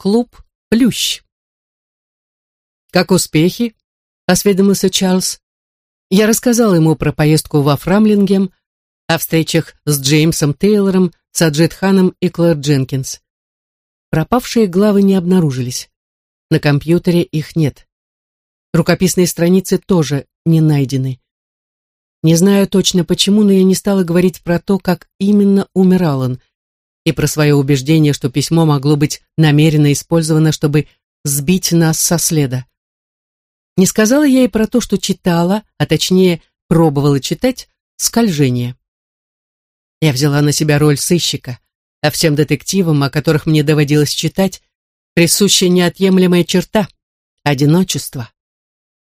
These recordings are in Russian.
клуб «Плющ». «Как успехи?» — осведомился Чарльз. Я рассказал ему про поездку во Фрамлингем, о встречах с Джеймсом Тейлором, Саджид Ханом и Клэр Дженкинс. Пропавшие главы не обнаружились. На компьютере их нет. Рукописные страницы тоже не найдены. Не знаю точно почему, но я не стала говорить про то, как именно умер Аллан, и про свое убеждение, что письмо могло быть намеренно использовано, чтобы сбить нас со следа. Не сказала я и про то, что читала, а точнее пробовала читать, «Скольжение». Я взяла на себя роль сыщика, а всем детективам, о которых мне доводилось читать, присуща неотъемлемая черта — одиночество.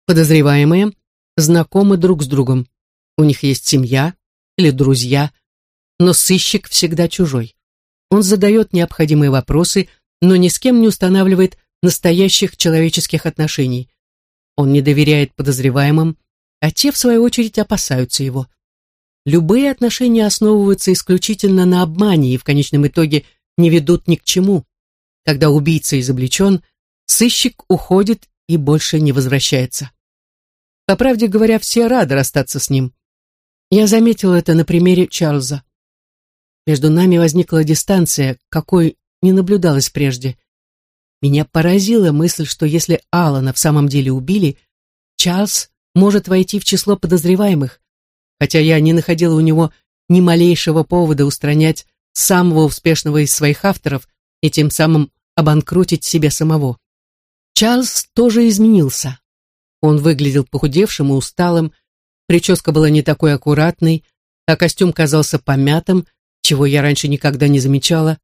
Подозреваемые знакомы друг с другом. У них есть семья или друзья, но сыщик всегда чужой. Он задает необходимые вопросы, но ни с кем не устанавливает настоящих человеческих отношений. Он не доверяет подозреваемым, а те, в свою очередь, опасаются его. Любые отношения основываются исключительно на обмане и в конечном итоге не ведут ни к чему. Когда убийца изобличен, сыщик уходит и больше не возвращается. По правде говоря, все рады расстаться с ним. Я заметила это на примере Чарльза. Между нами возникла дистанция, какой не наблюдалось прежде. Меня поразила мысль, что если Алана в самом деле убили, Чарльз может войти в число подозреваемых, хотя я не находила у него ни малейшего повода устранять самого успешного из своих авторов и тем самым обанкротить себя самого. Чарльз тоже изменился. Он выглядел похудевшим и усталым, прическа была не такой аккуратной, а костюм казался помятым, чего я раньше никогда не замечала.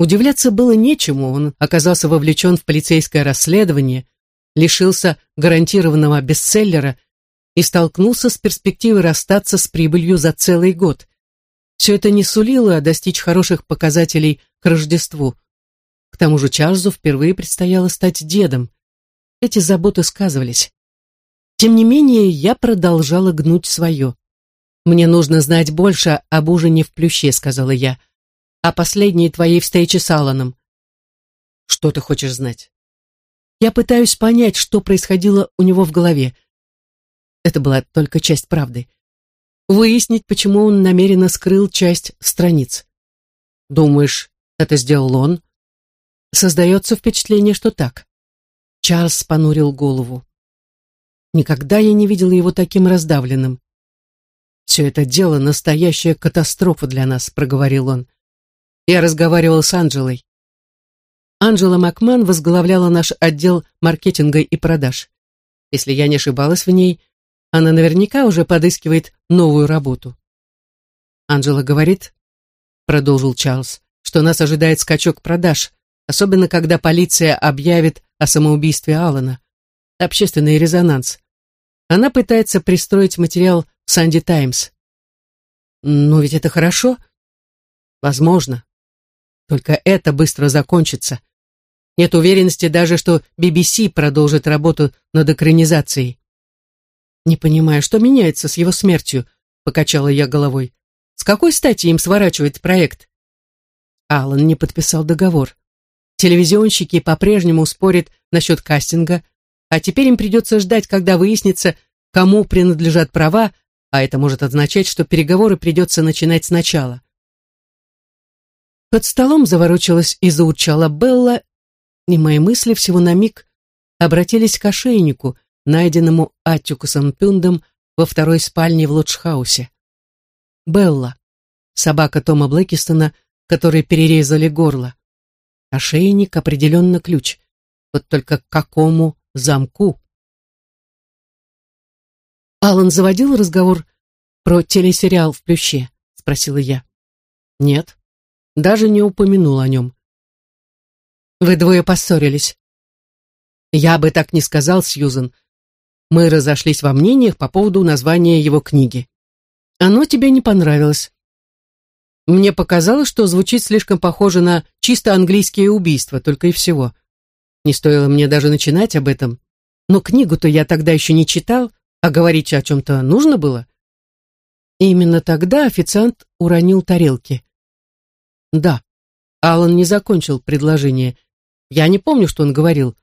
Удивляться было нечему, он оказался вовлечен в полицейское расследование, лишился гарантированного бестселлера и столкнулся с перспективой расстаться с прибылью за целый год. Все это не сулило достичь хороших показателей к Рождеству. К тому же Чарльзу впервые предстояло стать дедом. Эти заботы сказывались. Тем не менее, я продолжала гнуть свое. «Мне нужно знать больше об ужине в Плюще», — сказала я. «О последней твоей встрече с Алланом». «Что ты хочешь знать?» «Я пытаюсь понять, что происходило у него в голове. Это была только часть правды. Выяснить, почему он намеренно скрыл часть страниц. Думаешь, это сделал он? Создается впечатление, что так. Чарльз понурил голову. Никогда я не видел его таким раздавленным. «Все это дело — настоящая катастрофа для нас», — проговорил он. Я разговаривал с Анджелой. Анджела Макман возглавляла наш отдел маркетинга и продаж. Если я не ошибалась в ней, она наверняка уже подыскивает новую работу. Анджела говорит, продолжил Чарльз, что нас ожидает скачок продаж, особенно когда полиция объявит о самоубийстве Алана. Общественный резонанс. Она пытается пристроить материал Санди Таймс. Но ведь это хорошо. Возможно. Только это быстро закончится. Нет уверенности даже, что BBC продолжит работу над экранизацией. «Не понимаю, что меняется с его смертью?» — покачала я головой. «С какой стати им сворачивать проект?» Алан не подписал договор. Телевизионщики по-прежнему спорят насчет кастинга, а теперь им придется ждать, когда выяснится, кому принадлежат права, а это может означать, что переговоры придется начинать сначала. Под столом заворочилась и заурчала Белла, и мои мысли всего на миг обратились к ошейнику, найденному Аттикусом Пюндом во второй спальне в Лоджхаусе. Белла, собака Тома Блэкистона, которой перерезали горло. Ошейник определенно ключ. Вот только к какому замку? Алан заводил разговор про телесериал в Плюще, спросила я. Нет, даже не упомянул о нем. Вы двое поссорились. Я бы так не сказал, Сьюзен. Мы разошлись во мнениях по поводу названия его книги. Оно тебе не понравилось. Мне показалось, что звучит слишком похоже на чисто английские убийства, только и всего. Не стоило мне даже начинать об этом. Но книгу-то я тогда еще не читал, а говорить о чем-то нужно было. И именно тогда официант уронил тарелки. Да, Алан не закончил предложение. Я не помню, что он говорил.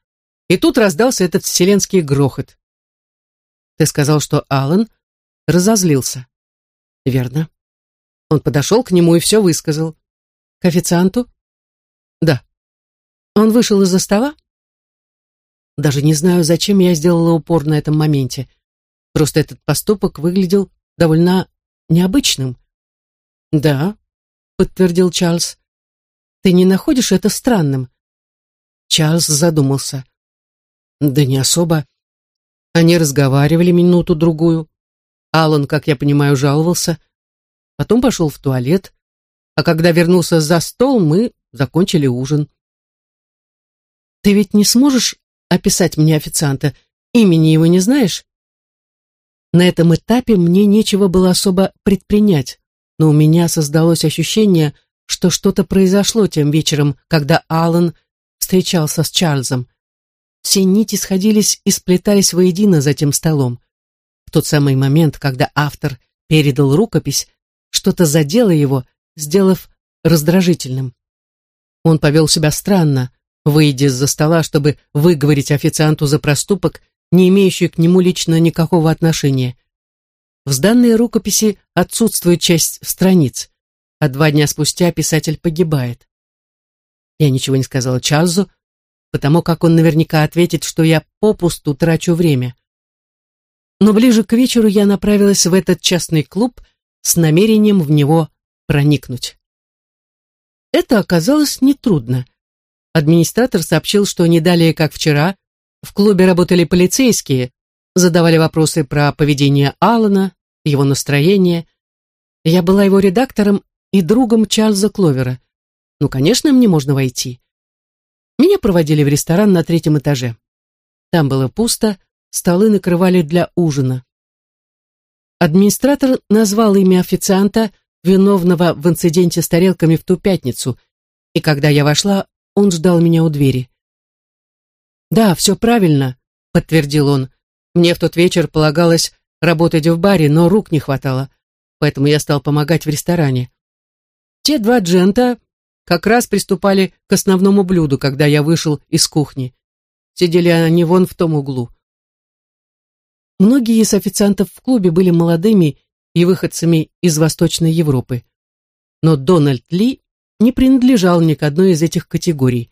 И тут раздался этот вселенский грохот. Ты сказал, что Аллан разозлился. Верно. Он подошел к нему и все высказал. К официанту? Да. Он вышел из-за стола? Даже не знаю, зачем я сделала упор на этом моменте. Просто этот поступок выглядел довольно необычным. Да, подтвердил Чарльз. Ты не находишь это странным? Чарльз задумался. Да не особо. Они разговаривали минуту-другую. Алан, как я понимаю, жаловался. Потом пошел в туалет. А когда вернулся за стол, мы закончили ужин. Ты ведь не сможешь описать мне официанта? Имени его не знаешь? На этом этапе мне нечего было особо предпринять, но у меня создалось ощущение, что что-то произошло тем вечером, когда Алан встречался с Чарльзом. Все нити сходились и сплетались воедино за тем столом. В тот самый момент, когда автор передал рукопись, что-то задело его, сделав раздражительным. Он повел себя странно, выйдя из-за стола, чтобы выговорить официанту за проступок, не имеющий к нему лично никакого отношения. В сданной рукописи отсутствует часть страниц, а два дня спустя писатель погибает. Я ничего не сказала Чарльзу, потому как он наверняка ответит, что я попусту трачу время. Но ближе к вечеру я направилась в этот частный клуб с намерением в него проникнуть. Это оказалось нетрудно. Администратор сообщил, что не далее, как вчера, в клубе работали полицейские, задавали вопросы про поведение Алана, его настроение. Я была его редактором и другом Чарльза Кловера. Ну, конечно, мне можно войти. Меня проводили в ресторан на третьем этаже. Там было пусто, столы накрывали для ужина. Администратор назвал имя официанта, виновного в инциденте с тарелками в ту пятницу, и когда я вошла, он ждал меня у двери. «Да, все правильно», — подтвердил он. «Мне в тот вечер полагалось работать в баре, но рук не хватало, поэтому я стал помогать в ресторане. Те два джента как раз приступали к основному блюду, когда я вышел из кухни. Сидели они вон в том углу. Многие из официантов в клубе были молодыми и выходцами из Восточной Европы. Но Дональд Ли не принадлежал ни к одной из этих категорий.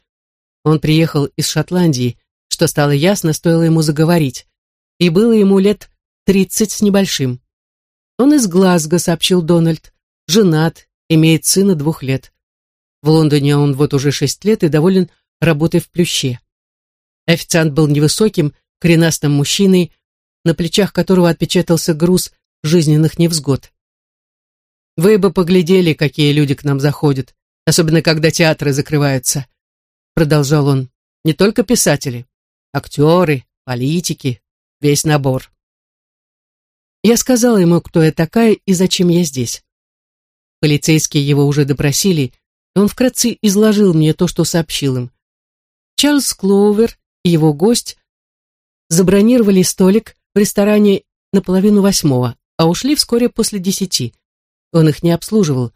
Он приехал из Шотландии, что стало ясно, стоило ему заговорить, и было ему лет тридцать с небольшим. Он из Глазго, сообщил Дональд, женат, имеет сына двух лет. В Лондоне он вот уже шесть лет и доволен работой в плюще. Официант был невысоким, коренастым мужчиной, на плечах которого отпечатался груз жизненных невзгод. Вы бы поглядели, какие люди к нам заходят, особенно когда театры закрываются, продолжал он. Не только писатели актеры, политики, весь набор. Я сказала ему, кто я такая и зачем я здесь. Полицейские его уже допросили, и он вкратце изложил мне то, что сообщил им. Чарльз Клоувер и его гость забронировали столик в ресторане на половину восьмого, а ушли вскоре после десяти. Он их не обслуживал.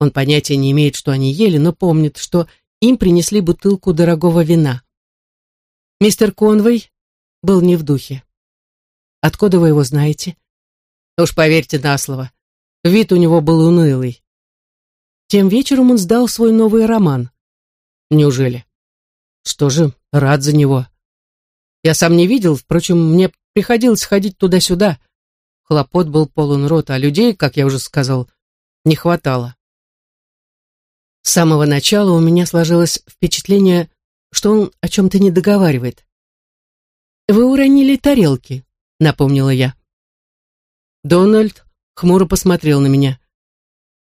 Он понятия не имеет, что они ели, но помнит, что им принесли бутылку дорогого вина. Мистер Конвей был не в духе. Откуда вы его знаете? Уж поверьте на слово. Вид у него был унылый. Тем вечером он сдал свой новый роман. Неужели? Что же, рад за него. Я сам не видел, впрочем, мне приходилось ходить туда-сюда. Хлопот был полон рот, а людей, как я уже сказал, не хватало. С самого начала у меня сложилось впечатление, что он о чем-то не договаривает. «Вы уронили тарелки», — напомнила я. Дональд хмуро посмотрел на меня.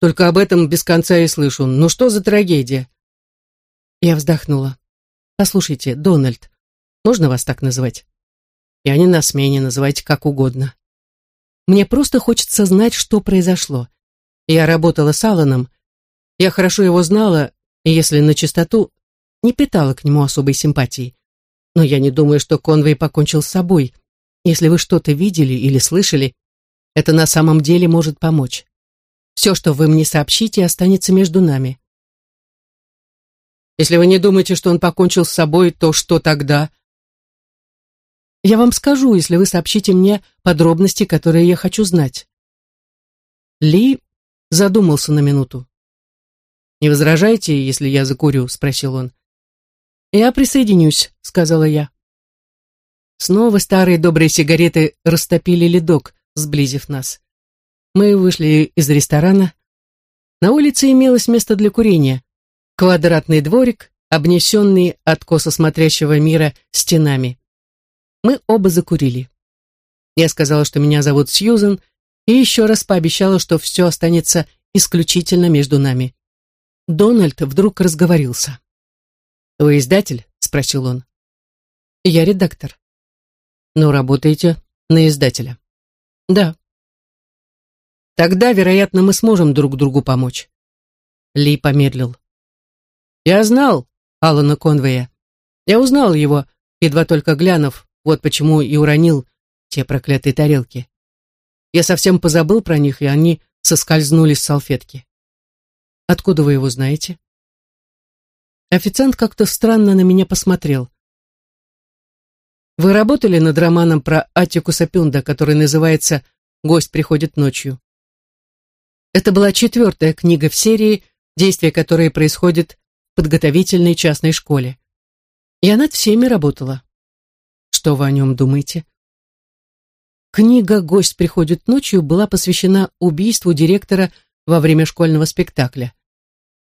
«Только об этом без конца и слышу. Ну что за трагедия?» Я вздохнула. «Послушайте, Дональд, можно вас так называть?» «Я не на смене, называйте как угодно. Мне просто хочется знать, что произошло. Я работала с Алланом, я хорошо его знала, и если на чистоту, не питала к нему особой симпатии. Но я не думаю, что Конвей покончил с собой. Если вы что-то видели или слышали, это на самом деле может помочь. Все, что вы мне сообщите, останется между нами. Если вы не думаете, что он покончил с собой, то что тогда? Я вам скажу, если вы сообщите мне подробности, которые я хочу знать. Ли задумался на минуту. «Не возражаете, если я закурю?» — спросил он. «Я присоединюсь», — сказала я. Снова старые добрые сигареты растопили ледок, сблизив нас. Мы вышли из ресторана. На улице имелось место для курения. Квадратный дворик, обнесенный от косо смотрящего мира стенами. Мы оба закурили. Я сказала, что меня зовут Сьюзен, и еще раз пообещала, что все останется исключительно между нами. Дональд вдруг разговорился. «Вы издатель?» — спросил он. «Я редактор». «Но работаете на издателя?» «Да». «Тогда, вероятно, мы сможем друг другу помочь». Ли помедлил. «Я знал Алана Конвея. Я узнал его, едва только глянув, вот почему и уронил те проклятые тарелки. Я совсем позабыл про них, и они соскользнули с салфетки. Откуда вы его знаете? Официант как-то странно на меня посмотрел. Вы работали над романом про Атикуса Пюнда, который называется «Гость приходит ночью». Это была четвертая книга в серии, действие которой происходит в подготовительной частной школе. Я над всеми работала. Что вы о нем думаете? Книга «Гость приходит ночью» была посвящена убийству директора во время школьного спектакля.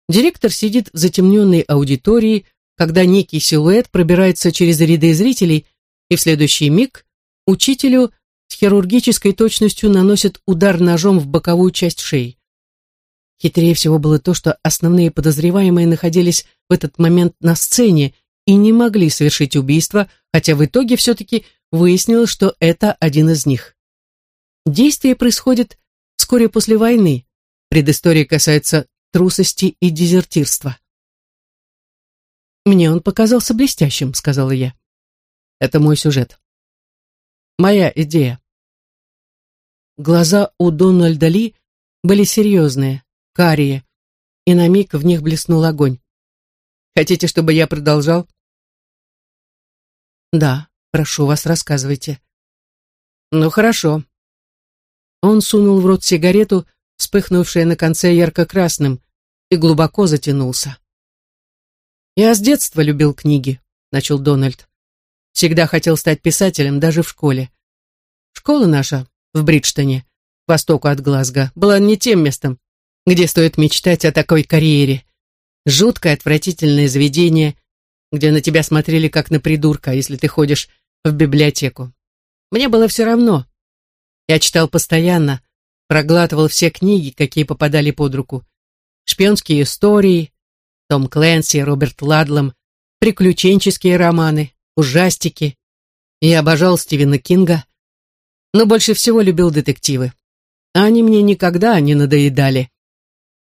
Директор сидит в затемненной аудитории, когда некий силуэт пробирается через ряды зрителей, и в следующий миг учителю с хирургической точностью наносит удар ножом в боковую часть шеи. Хитрее всего было то, что основные подозреваемые находились в этот момент на сцене и не могли совершить убийство, хотя в итоге все-таки выяснилось, что это один из них. Действие происходит вскоре после войны. Предыстория касается трусости и дезертирства. «Мне он показался блестящим», — сказала я. «Это мой сюжет. Моя идея». Глаза у Дональда Ли были серьезные, карие, и на миг в них блеснул огонь. «Хотите, чтобы я продолжал?» «Да», Прошу вас, рассказывайте. Ну, хорошо. Он сунул в рот сигарету, вспыхнувшая на конце ярко-красным, и глубоко затянулся. «Я с детства любил книги», — начал Дональд. «Всегда хотел стать писателем, даже в школе. Школа наша в Бриджтоне, к востоку от Глазго, была не тем местом, где стоит мечтать о такой карьере. Жуткое, отвратительное заведение, где на тебя смотрели как на придурка, если ты ходишь в библиотеку. Мне было все равно. Я читал постоянно, проглатывал все книги, какие попадали под руку. Шпионские истории, Том Клэнси, Роберт Ладлом, приключенческие романы, ужастики. Я обожал Стивена Кинга, но больше всего любил детективы. А они мне никогда не надоедали.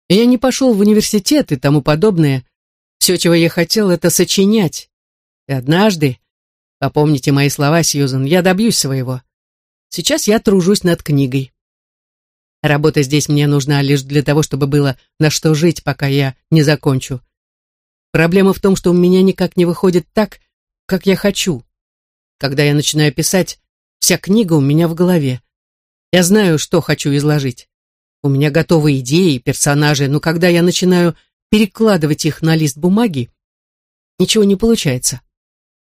Я не пошел в университет и тому подобное. Все, чего я хотел, это сочинять. И однажды, Попомните мои слова, Сьюзен, я добьюсь своего. Сейчас я тружусь над книгой. Работа здесь мне нужна лишь для того, чтобы было на что жить, пока я не закончу. Проблема в том, что у меня никак не выходит так, как я хочу. Когда я начинаю писать, вся книга у меня в голове. Я знаю, что хочу изложить. У меня готовы идеи, персонажи, но когда я начинаю перекладывать их на лист бумаги, ничего не получается.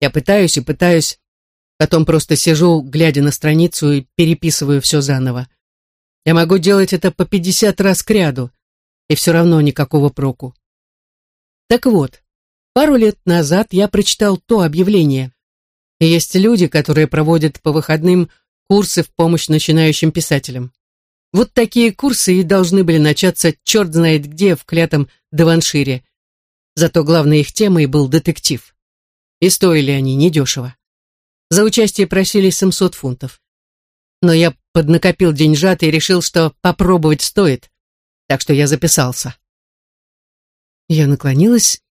Я пытаюсь и пытаюсь, потом просто сижу, глядя на страницу и переписываю все заново. Я могу делать это по пятьдесят раз к ряду, и все равно никакого проку. Так вот, пару лет назад я прочитал то объявление. И есть люди, которые проводят по выходным курсы в помощь начинающим писателям. Вот такие курсы и должны были начаться черт знает где в клятом Деваншире. Зато главной их темой был детектив и стоили они недешево. За участие просили 700 фунтов. Но я поднакопил деньжат и решил, что попробовать стоит, так что я записался. Я наклонилась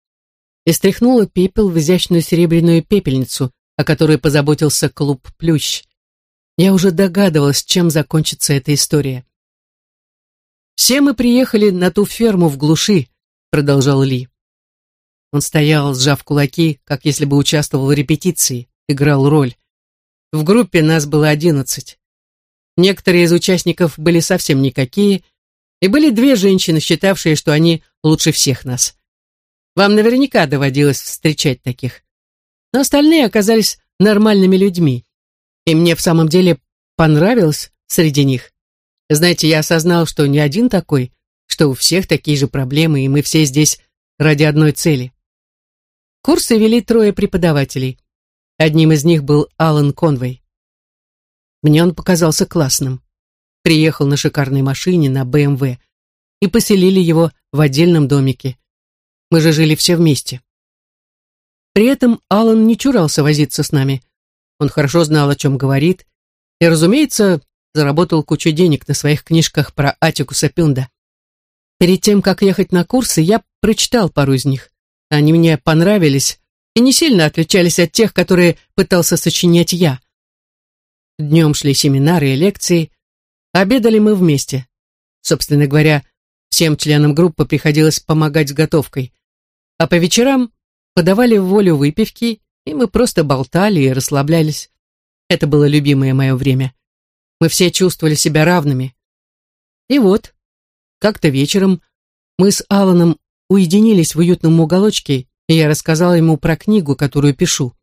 и стряхнула пепел в изящную серебряную пепельницу, о которой позаботился клуб «Плющ». Я уже догадывалась, чем закончится эта история. «Все мы приехали на ту ферму в глуши», — продолжал Ли. Он стоял, сжав кулаки, как если бы участвовал в репетиции, играл роль. В группе нас было одиннадцать. Некоторые из участников были совсем никакие, и были две женщины, считавшие, что они лучше всех нас. Вам наверняка доводилось встречать таких. Но остальные оказались нормальными людьми. И мне в самом деле понравилось среди них. Знаете, я осознал, что не один такой, что у всех такие же проблемы, и мы все здесь ради одной цели. Курсы вели трое преподавателей. Одним из них был Алан Конвей. Мне он показался классным. Приехал на шикарной машине на БМВ и поселили его в отдельном домике. Мы же жили все вместе. При этом Алан не чурался возиться с нами. Он хорошо знал, о чем говорит, и, разумеется, заработал кучу денег на своих книжках про Атикуса Пюнда. Перед тем, как ехать на курсы, я прочитал пару из них. Они мне понравились и не сильно отличались от тех, которые пытался сочинять я. Днем шли семинары и лекции, обедали мы вместе. Собственно говоря, всем членам группы приходилось помогать с готовкой. А по вечерам подавали в волю выпивки, и мы просто болтали и расслаблялись. Это было любимое мое время. Мы все чувствовали себя равными. И вот, как-то вечером мы с Аланом уединились в уютном уголочке, и я рассказала ему про книгу, которую пишу.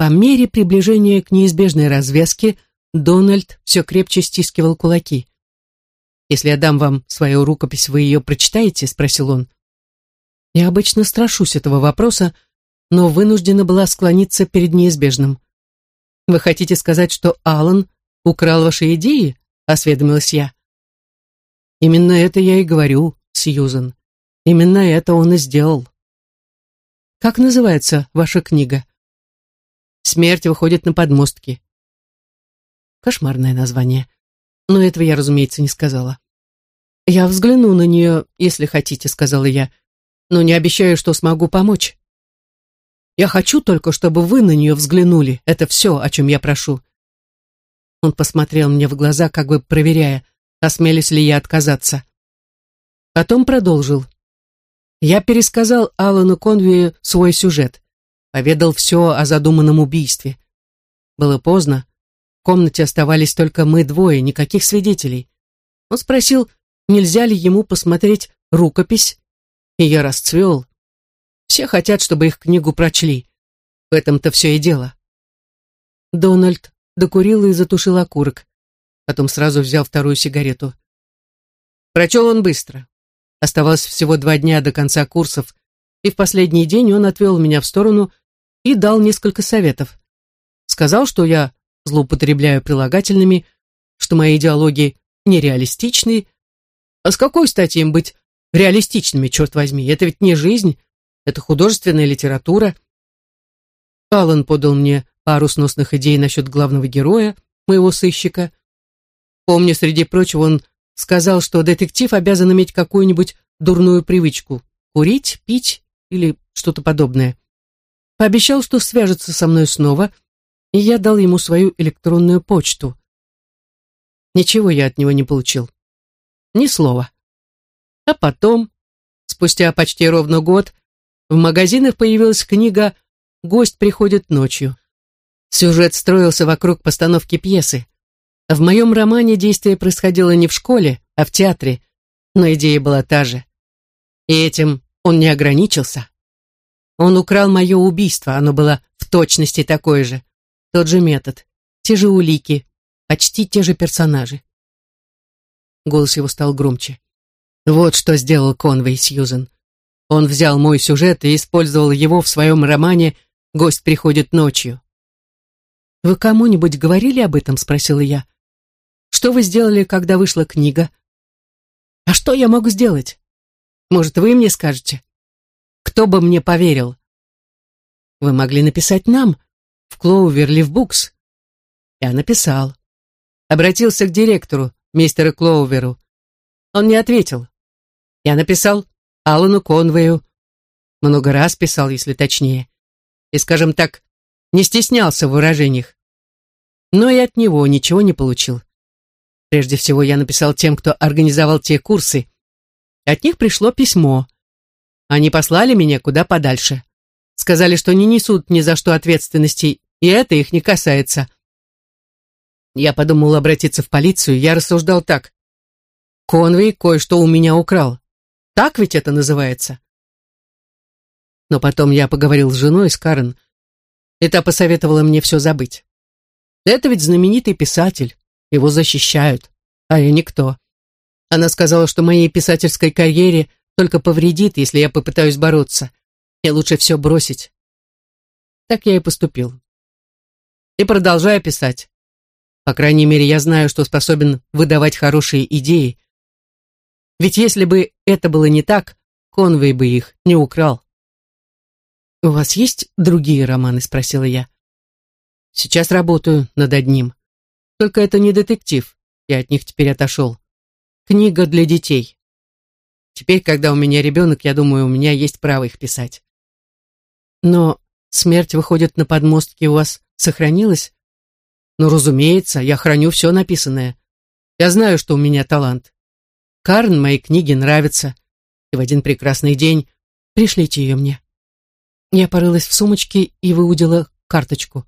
По мере приближения к неизбежной развязке Дональд все крепче стискивал кулаки. «Если я дам вам свою рукопись, вы ее прочитаете?» — спросил он. Я обычно страшусь этого вопроса, но вынуждена была склониться перед неизбежным. «Вы хотите сказать, что Алан украл ваши идеи?» — осведомилась я. «Именно это я и говорю, Сьюзен. Именно это он и сделал». «Как называется ваша книга?» «Смерть выходит на подмостки». Кошмарное название. Но этого я, разумеется, не сказала. «Я взгляну на нее, если хотите», — сказала я но не обещаю, что смогу помочь. Я хочу только, чтобы вы на нее взглянули. Это все, о чем я прошу. Он посмотрел мне в глаза, как бы проверяя, осмелюсь ли я отказаться. Потом продолжил. Я пересказал Алану Конвию свой сюжет, поведал все о задуманном убийстве. Было поздно, в комнате оставались только мы двое, никаких свидетелей. Он спросил, нельзя ли ему посмотреть рукопись, и я расцвел. Все хотят, чтобы их книгу прочли. В этом-то все и дело. Дональд докурил и затушил окурок. Потом сразу взял вторую сигарету. Прочел он быстро. Оставалось всего два дня до конца курсов, и в последний день он отвел меня в сторону и дал несколько советов. Сказал, что я злоупотребляю прилагательными, что мои идеологии нереалистичны. А с какой стати им быть реалистичными, черт возьми. Это ведь не жизнь, это художественная литература. Аллан подал мне пару сносных идей насчет главного героя, моего сыщика. Помню, среди прочего, он сказал, что детектив обязан иметь какую-нибудь дурную привычку — курить, пить или что-то подобное. Пообещал, что свяжется со мной снова, и я дал ему свою электронную почту. Ничего я от него не получил. Ни слова. А потом, спустя почти ровно год, в магазинах появилась книга «Гость приходит ночью». Сюжет строился вокруг постановки пьесы. В моем романе действие происходило не в школе, а в театре, но идея была та же. И этим он не ограничился. Он украл мое убийство, оно было в точности такое же. Тот же метод, те же улики, почти те же персонажи. Голос его стал громче. Вот что сделал Конвей Сьюзен. Он взял мой сюжет и использовал его в своем романе «Гость приходит ночью». «Вы кому-нибудь говорили об этом?» — спросила я. «Что вы сделали, когда вышла книга?» «А что я могу сделать? Может, вы мне скажете? Кто бы мне поверил?» «Вы могли написать нам, в Клоуверлив Букс». Я написал. Обратился к директору, мистеру Клоуверу. Он не ответил. Я написал Алану Конвею. Много раз писал, если точнее. И, скажем так, не стеснялся в выражениях. Но и от него ничего не получил. Прежде всего я написал тем, кто организовал те курсы. От них пришло письмо. Они послали меня куда подальше. Сказали, что не несут ни за что ответственности, и это их не касается. Я подумал обратиться в полицию, я рассуждал так. Конвей кое-что у меня украл. Так ведь это называется? Но потом я поговорил с женой, с Карен, и та посоветовала мне все забыть. Это ведь знаменитый писатель, его защищают, а я никто. Она сказала, что моей писательской карьере только повредит, если я попытаюсь бороться, и лучше все бросить. Так я и поступил. И продолжаю писать. По крайней мере, я знаю, что способен выдавать хорошие идеи. Ведь если бы это было не так, Конвей бы их не украл. «У вас есть другие романы?» — спросила я. «Сейчас работаю над одним. Только это не детектив. Я от них теперь отошел. Книга для детей. Теперь, когда у меня ребенок, я думаю, у меня есть право их писать. Но смерть, выходит, на подмостке у вас сохранилась? Ну, разумеется, я храню все написанное. Я знаю, что у меня талант. Карн моей книге нравится. И в один прекрасный день пришлите ее мне. Я порылась в сумочке и выудила карточку.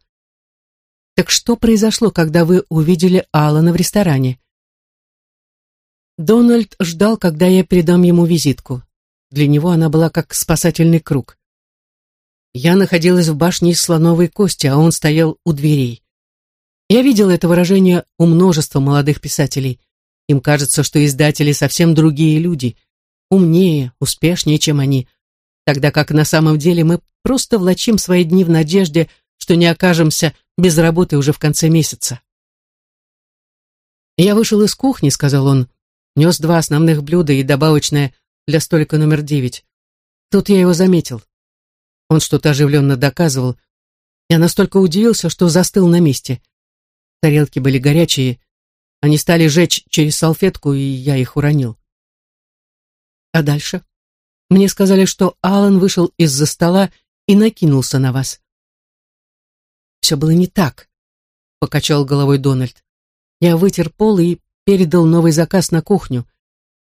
Так что произошло, когда вы увидели Алана в ресторане? Дональд ждал, когда я передам ему визитку. Для него она была как спасательный круг. Я находилась в башне из слоновой кости, а он стоял у дверей. Я видела это выражение у множества молодых писателей. Им кажется, что издатели совсем другие люди, умнее, успешнее, чем они, тогда как на самом деле мы просто влачим свои дни в надежде, что не окажемся без работы уже в конце месяца. «Я вышел из кухни», — сказал он, нес два основных блюда и добавочное для столика номер девять. Тут я его заметил. Он что-то оживленно доказывал. Я настолько удивился, что застыл на месте. Тарелки были горячие. Они стали жечь через салфетку, и я их уронил. А дальше? Мне сказали, что Алан вышел из-за стола и накинулся на вас. Все было не так, покачал головой Дональд. Я вытер пол и передал новый заказ на кухню.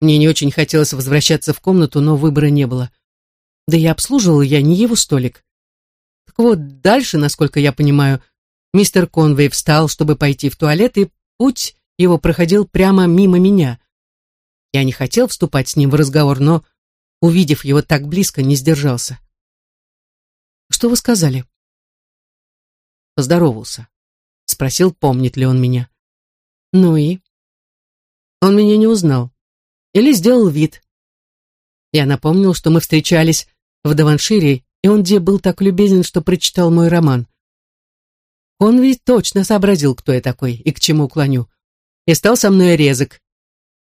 Мне не очень хотелось возвращаться в комнату, но выбора не было. Да и обслуживал я не его столик. Так вот, дальше, насколько я понимаю, мистер Конвей встал, чтобы пойти в туалет, и путь его проходил прямо мимо меня. Я не хотел вступать с ним в разговор, но, увидев его так близко, не сдержался. «Что вы сказали?» Поздоровался. Спросил, помнит ли он меня. «Ну и?» Он меня не узнал. Или сделал вид. Я напомнил, что мы встречались в Даваншире, и он где был так любезен, что прочитал мой роман. Он ведь точно сообразил, кто я такой и к чему клоню, и стал со мной резок.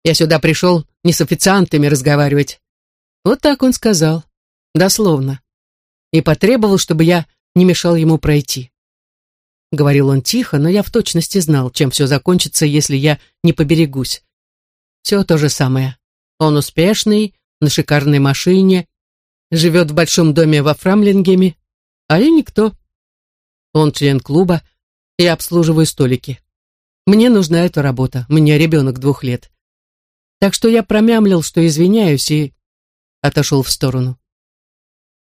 Я сюда пришел не с официантами разговаривать. Вот так он сказал, дословно, и потребовал, чтобы я не мешал ему пройти. Говорил он тихо, но я в точности знал, чем все закончится, если я не поберегусь. Все то же самое. Он успешный, на шикарной машине, живет в большом доме во Фрамлингеме, а я никто. Он член клуба, и обслуживаю столики. Мне нужна эта работа, меня ребенок двух лет. Так что я промямлил, что извиняюсь, и отошел в сторону.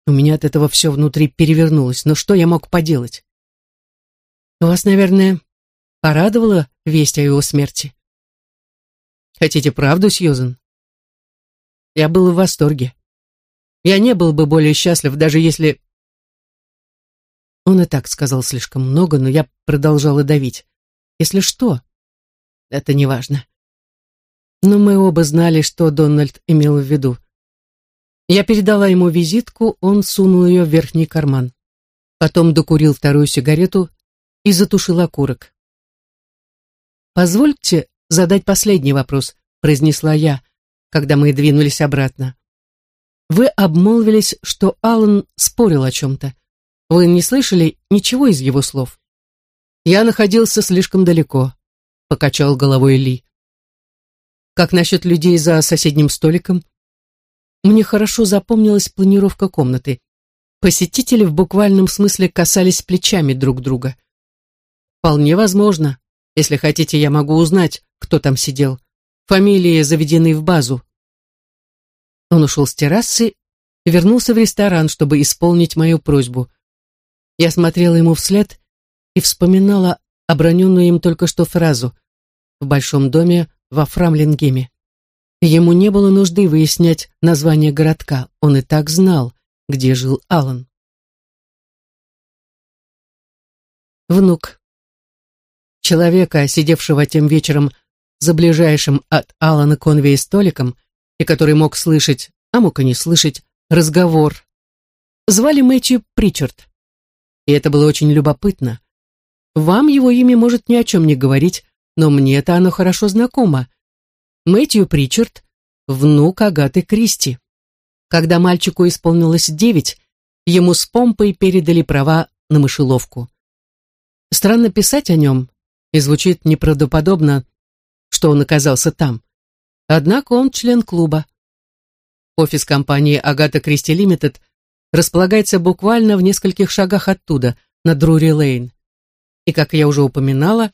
У меня от этого все внутри перевернулось, но что я мог поделать? Вас, наверное, порадовала весть о его смерти? Хотите правду, Сьюзен? Я был в восторге. Я не был бы более счастлив, даже если... Он и так сказал слишком много, но я продолжала давить. Если что, это не важно. Но мы оба знали, что Дональд имел в виду. Я передала ему визитку, он сунул ее в верхний карман. Потом докурил вторую сигарету и затушил окурок. «Позвольте задать последний вопрос», — произнесла я, когда мы двинулись обратно. Вы обмолвились, что Аллан спорил о чем-то. Вы не слышали ничего из его слов? Я находился слишком далеко, покачал головой Ли. Как насчет людей за соседним столиком? Мне хорошо запомнилась планировка комнаты. Посетители в буквальном смысле касались плечами друг друга. Вполне возможно. Если хотите, я могу узнать, кто там сидел. Фамилии заведены в базу. Он ушел с террасы, и вернулся в ресторан, чтобы исполнить мою просьбу. Я смотрела ему вслед и вспоминала оброненную им только что фразу «в большом доме во Фрамлингеме». Ему не было нужды выяснять название городка, он и так знал, где жил Алан. Внук. Человека, сидевшего тем вечером за ближайшим от Алана Конвей столиком, и который мог слышать, а мог и не слышать, разговор. Звали Мэтью Причард. И это было очень любопытно. Вам его имя может ни о чем не говорить, но мне-то оно хорошо знакомо. Мэтью Причард, внук Агаты Кристи. Когда мальчику исполнилось девять, ему с помпой передали права на мышеловку. Странно писать о нем, и звучит неправдоподобно, что он оказался там. Однако он член клуба. Офис компании «Агата Кристи Лимитед» располагается буквально в нескольких шагах оттуда, на Друри-Лейн. И, как я уже упоминала,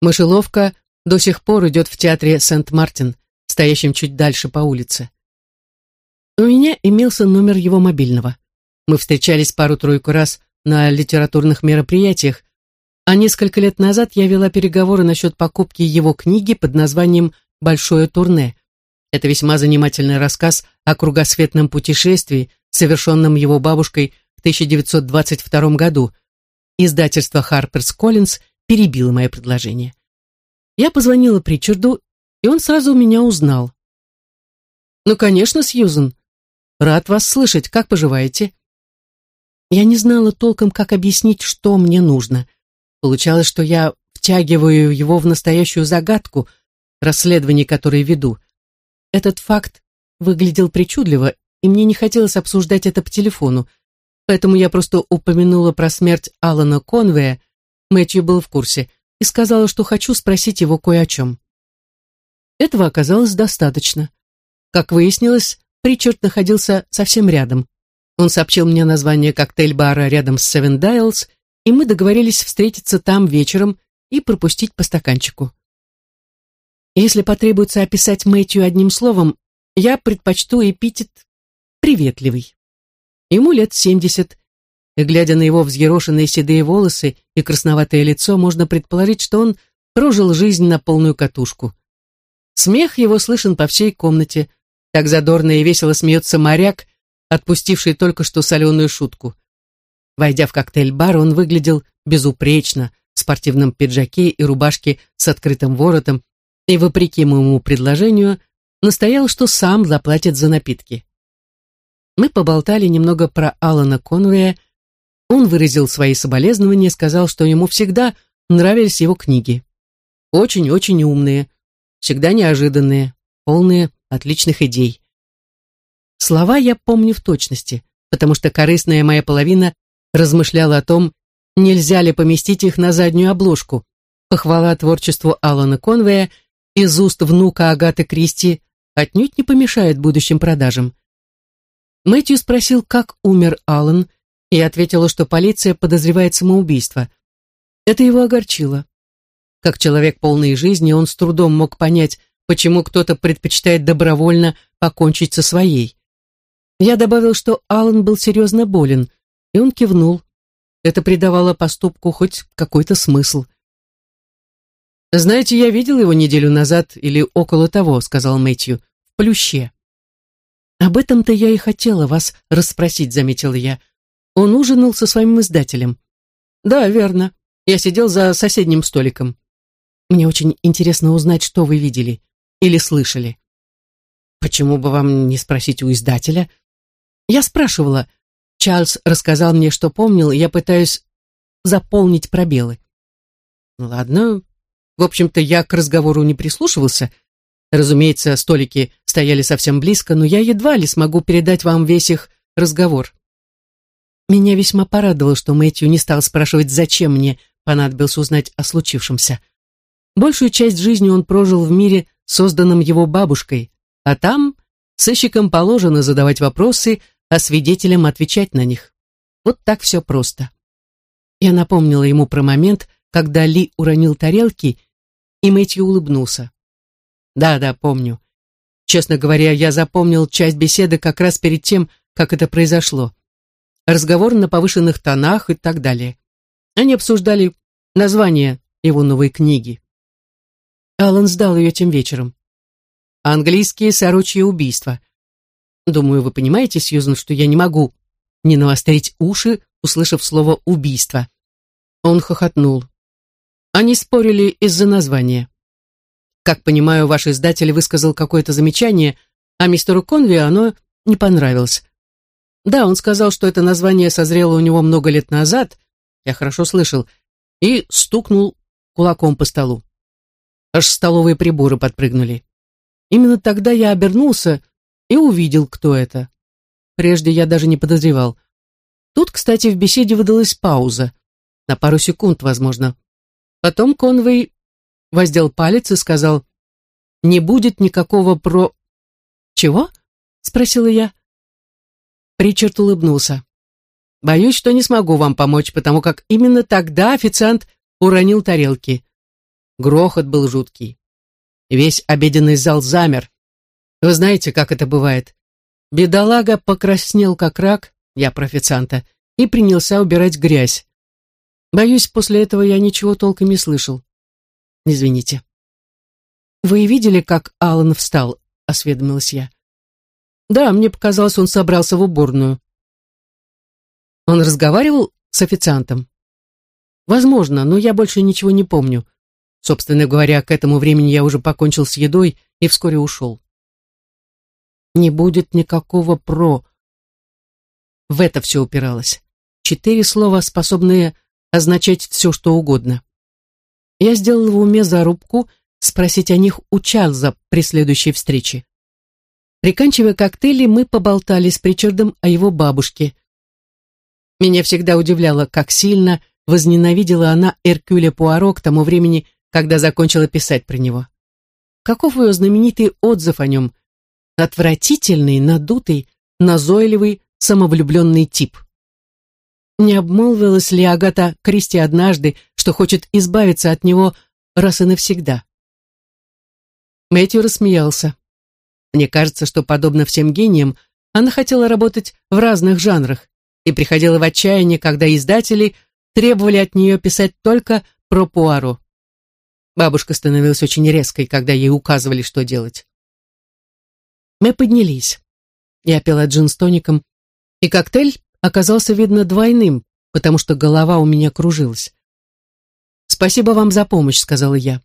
мышеловка до сих пор идет в театре Сент-Мартин, стоящем чуть дальше по улице. У меня имелся номер его мобильного. Мы встречались пару-тройку раз на литературных мероприятиях, а несколько лет назад я вела переговоры насчет покупки его книги под названием «Большое турне». Это весьма занимательный рассказ о кругосветном путешествии, совершенном его бабушкой в 1922 году. Издательство Harper's Collins перебило мое предложение. Я позвонила Причарду, и он сразу меня узнал. «Ну, конечно, Сьюзен. Рад вас слышать. Как поживаете?» Я не знала толком, как объяснить, что мне нужно. Получалось, что я втягиваю его в настоящую загадку, расследование которое веду. Этот факт выглядел причудливо, и мне не хотелось обсуждать это по телефону, поэтому я просто упомянула про смерть Алана Конвея, Мэтью был в курсе, и сказала, что хочу спросить его кое о чем. Этого оказалось достаточно. Как выяснилось, Причард находился совсем рядом. Он сообщил мне название коктейль-бара рядом с Севен Дайлс, и мы договорились встретиться там вечером и пропустить по стаканчику. Если потребуется описать Мэтью одним словом, я предпочту эпитет «приветливый». Ему лет семьдесят, и, глядя на его взъерошенные седые волосы и красноватое лицо, можно предположить, что он прожил жизнь на полную катушку. Смех его слышен по всей комнате, так задорно и весело смеется моряк, отпустивший только что соленую шутку. Войдя в коктейль-бар, он выглядел безупречно, в спортивном пиджаке и рубашке с открытым воротом, и, вопреки моему предложению, настоял, что сам заплатит за напитки. Мы поболтали немного про Алана Конуэя, он выразил свои соболезнования, сказал, что ему всегда нравились его книги. Очень-очень умные, всегда неожиданные, полные отличных идей. Слова я помню в точности, потому что корыстная моя половина размышляла о том, нельзя ли поместить их на заднюю обложку. Похвала творчеству Алана Конвея из уст внука Агаты Кристи отнюдь не помешает будущим продажам. Мэтью спросил, как умер Алан, и ответила, что полиция подозревает самоубийство. Это его огорчило. Как человек полной жизни, он с трудом мог понять, почему кто-то предпочитает добровольно покончить со своей. Я добавил, что Алан был серьезно болен, и он кивнул. Это придавало поступку хоть какой-то смысл. «Знаете, я видел его неделю назад или около того», — сказал Мэтью, — «в плюще». «Об этом-то я и хотела вас расспросить», — заметила я. «Он ужинал со своим издателем». «Да, верно. Я сидел за соседним столиком». «Мне очень интересно узнать, что вы видели или слышали». «Почему бы вам не спросить у издателя?» «Я спрашивала, Чарльз рассказал мне, что помнил, я пытаюсь заполнить пробелы. Ну ладно. В общем-то, я к разговору не прислушивался. Разумеется, столики стояли совсем близко, но я едва ли смогу передать вам весь их разговор. Меня весьма порадовало, что Мэтью не стал спрашивать, зачем мне понадобилось узнать о случившемся. Большую часть жизни он прожил в мире, созданном его бабушкой, а там сыщикам положено задавать вопросы, а свидетелям отвечать на них. Вот так все просто. Я напомнила ему про момент, когда Ли уронил тарелки, и Мэтью улыбнулся. Да-да, помню. Честно говоря, я запомнил часть беседы как раз перед тем, как это произошло. Разговор на повышенных тонах и так далее. Они обсуждали название его новой книги. Алан сдал ее тем вечером. «Английские сорочьи убийства». Думаю, вы понимаете, Сьюзан, что я не могу не навострить уши, услышав слово «убийство». Он хохотнул. Они спорили из-за названия. Как понимаю, ваш издатель высказал какое-то замечание, а мистеру Конви оно не понравилось. Да, он сказал, что это название созрело у него много лет назад, я хорошо слышал, и стукнул кулаком по столу. Аж столовые приборы подпрыгнули. Именно тогда я обернулся и увидел, кто это. Прежде я даже не подозревал. Тут, кстати, в беседе выдалась пауза. На пару секунд, возможно. Потом Конвей воздел палец и сказал, «Не будет никакого про...» «Чего?» — спросила я. Причард улыбнулся. «Боюсь, что не смогу вам помочь, потому как именно тогда официант уронил тарелки. Грохот был жуткий. Весь обеденный зал замер. Вы знаете, как это бывает. Бедолага покраснел, как рак, я про официанта, и принялся убирать грязь. Боюсь, после этого я ничего толком не слышал. Извините. «Вы видели, как Алан встал?» — осведомилась я. «Да, мне показалось, он собрался в уборную». «Он разговаривал с официантом?» «Возможно, но я больше ничего не помню. Собственно говоря, к этому времени я уже покончил с едой и вскоре ушел. Не будет никакого «про». В это все упиралось. Четыре слова, способные означать все, что угодно. Я сделал в уме зарубку спросить о них у Чарльза при следующей встрече. Приканчивая коктейли, мы поболтали с Причардом о его бабушке. Меня всегда удивляло, как сильно возненавидела она Эркюля Пуаро к тому времени, когда закончила писать про него. Каков ее знаменитый отзыв о нем? Отвратительный, надутый, назойливый, самовлюбленный тип. Не обмолвилась ли Агата Кристи однажды, что хочет избавиться от него раз и навсегда? Мэтью рассмеялся. Мне кажется, что, подобно всем гениям, она хотела работать в разных жанрах и приходила в отчаяние, когда издатели требовали от нее писать только про Пуаро. Бабушка становилась очень резкой, когда ей указывали, что делать. Мы поднялись. Я пила джин с тоником, и коктейль оказался, видно, двойным, потому что голова у меня кружилась. «Спасибо вам за помощь», — сказала я.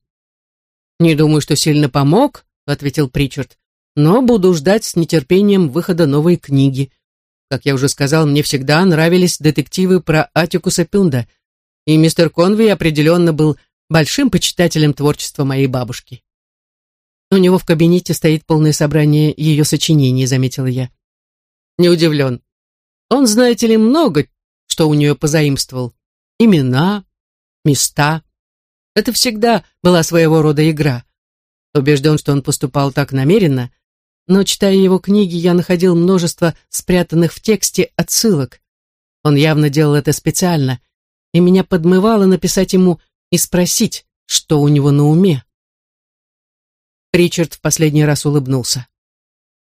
«Не думаю, что сильно помог», — ответил Причард, «но буду ждать с нетерпением выхода новой книги. Как я уже сказал, мне всегда нравились детективы про Атикуса Пюнда, и мистер Конви определенно был большим почитателем творчества моей бабушки. У него в кабинете стоит полное собрание ее сочинений, заметила я. Не удивлен. Он, знаете ли, много, что у нее позаимствовал. Имена, места. Это всегда была своего рода игра. Убежден, что он поступал так намеренно, но, читая его книги, я находил множество спрятанных в тексте отсылок. Он явно делал это специально, и меня подмывало написать ему и спросить, что у него на уме. Ричард в последний раз улыбнулся.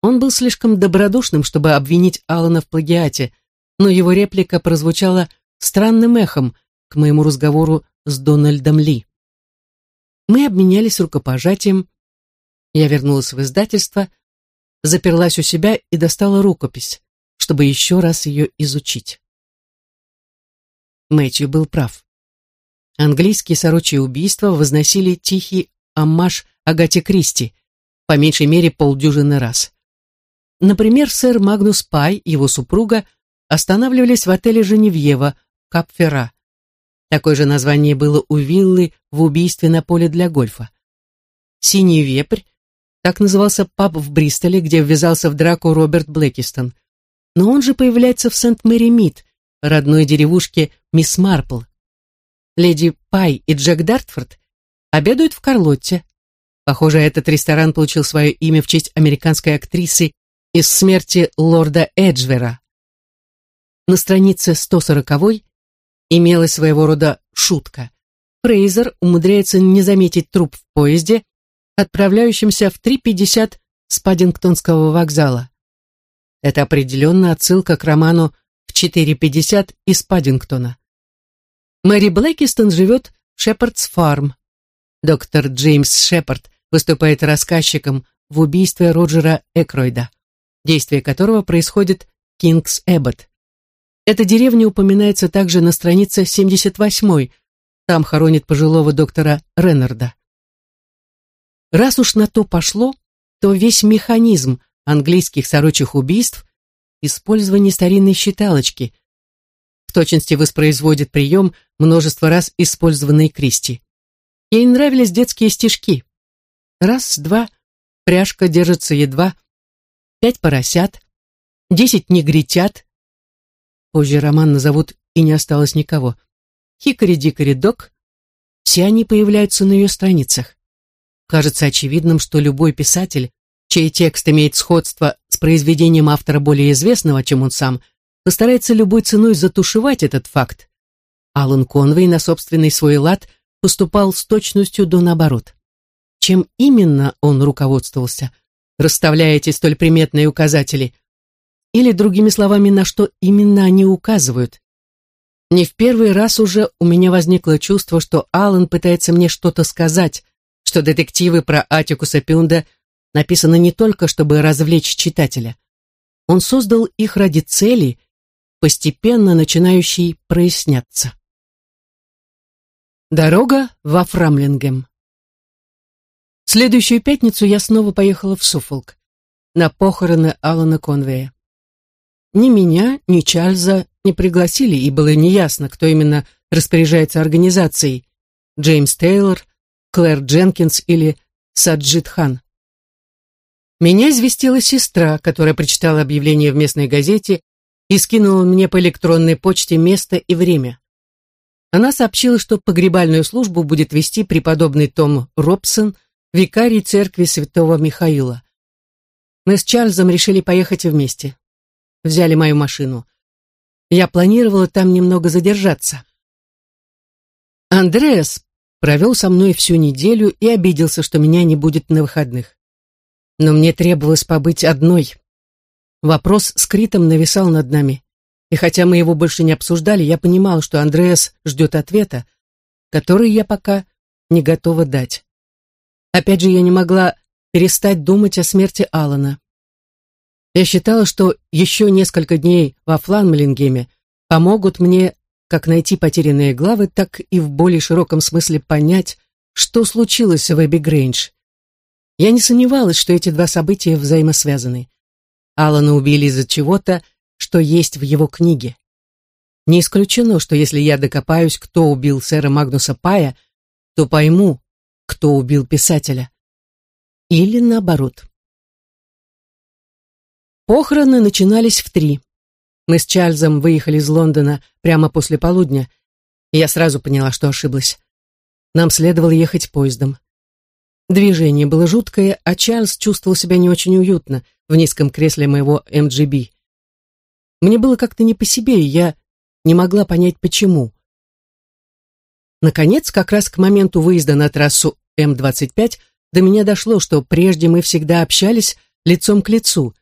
Он был слишком добродушным, чтобы обвинить Алана в плагиате, но его реплика прозвучала странным эхом к моему разговору с Дональдом Ли. Мы обменялись рукопожатием. Я вернулась в издательство, заперлась у себя и достала рукопись, чтобы еще раз ее изучить. Мэтью был прав. Английские сорочьи убийства возносили тихий аммаж Агате Кристи, по меньшей мере полдюжины раз. Например, сэр Магнус Пай и его супруга останавливались в отеле «Женевьева» Капфера. Такое же название было у виллы в убийстве на поле для гольфа. «Синий вепрь» так назывался паб в Бристоле, где ввязался в драку Роберт Блэкистон. Но он же появляется в Сент-Мэри-Мид, родной деревушке Мисс Марпл, леди Пай и Джек Дартфорд обедают в Карлотте. Похоже, этот ресторан получил свое имя в честь американской актрисы из смерти лорда Эджвера. На странице 140 имелась своего рода шутка. Фрейзер умудряется не заметить труп в поезде, отправляющемся в 3.50 с Паддингтонского вокзала. Это определенно отсылка к роману «В 4.50» из Паддингтона. Мэри Блэкистон живет в Шепардс Фарм. Доктор Джеймс Шепард выступает рассказчиком в убийстве Роджера Экройда, действие которого происходит в Кингс Эббот. Эта деревня упоминается также на странице 78 там хоронит пожилого доктора Реннарда. Раз уж на то пошло, то весь механизм английских сорочих убийств – использование старинной считалочки, в точности воспроизводит прием, множество раз использованный Кристи. Ей нравились детские стишки. Раз, два, пряжка держится едва, пять поросят, десять негритят. Позже роман назовут «И не осталось никого». Хикари-дикари-док. Все они появляются на ее страницах. Кажется очевидным, что любой писатель, чей текст имеет сходство с произведением автора более известного, чем он сам, постарается любой ценой затушевать этот факт. Алан Конвей на собственный свой лад поступал с точностью до наоборот. Чем именно он руководствовался, расставляя эти столь приметные указатели? Или, другими словами, на что именно они указывают? Не в первый раз уже у меня возникло чувство, что Алан пытается мне что-то сказать, что детективы про Атикуса Пюнда написаны не только, чтобы развлечь читателя. Он создал их ради цели, постепенно начинающей проясняться. Дорога во Фрамлингем. Следующую пятницу я снова поехала в Суффолк на похороны Алана Конвея. Ни меня, ни Чарльза не пригласили, и было неясно, кто именно распоряжается организацией – Джеймс Тейлор, Клэр Дженкинс или Саджид Хан. Меня известила сестра, которая прочитала объявление в местной газете и скинула мне по электронной почте место и время. Она сообщила, что погребальную службу будет вести преподобный Том Робсон, викарий церкви святого Михаила. Мы с Чарльзом решили поехать вместе. Взяли мою машину. Я планировала там немного задержаться. Андреас провел со мной всю неделю и обиделся, что меня не будет на выходных. Но мне требовалось побыть одной. Вопрос с Критом нависал над нами. И хотя мы его больше не обсуждали, я понимала, что Андреас ждет ответа, который я пока не готова дать. Опять же, я не могла перестать думать о смерти Алана. Я считала, что еще несколько дней во Фланмелингеме помогут мне как найти потерянные главы, так и в более широком смысле понять, что случилось в Эбби Грейндж. Я не сомневалась, что эти два события взаимосвязаны. Алана убили из-за чего-то, что есть в его книге. Не исключено, что если я докопаюсь, кто убил сэра Магнуса Пая, то пойму, кто убил писателя. Или наоборот. Похороны начинались в три. Мы с Чарльзом выехали из Лондона прямо после полудня, и я сразу поняла, что ошиблась. Нам следовало ехать поездом. Движение было жуткое, а Чарльз чувствовал себя не очень уютно в низком кресле моего МГБ. Мне было как-то не по себе, и я не могла понять, почему. Наконец, как раз к моменту выезда на трассу М-25 до меня дошло, что прежде мы всегда общались лицом к лицу,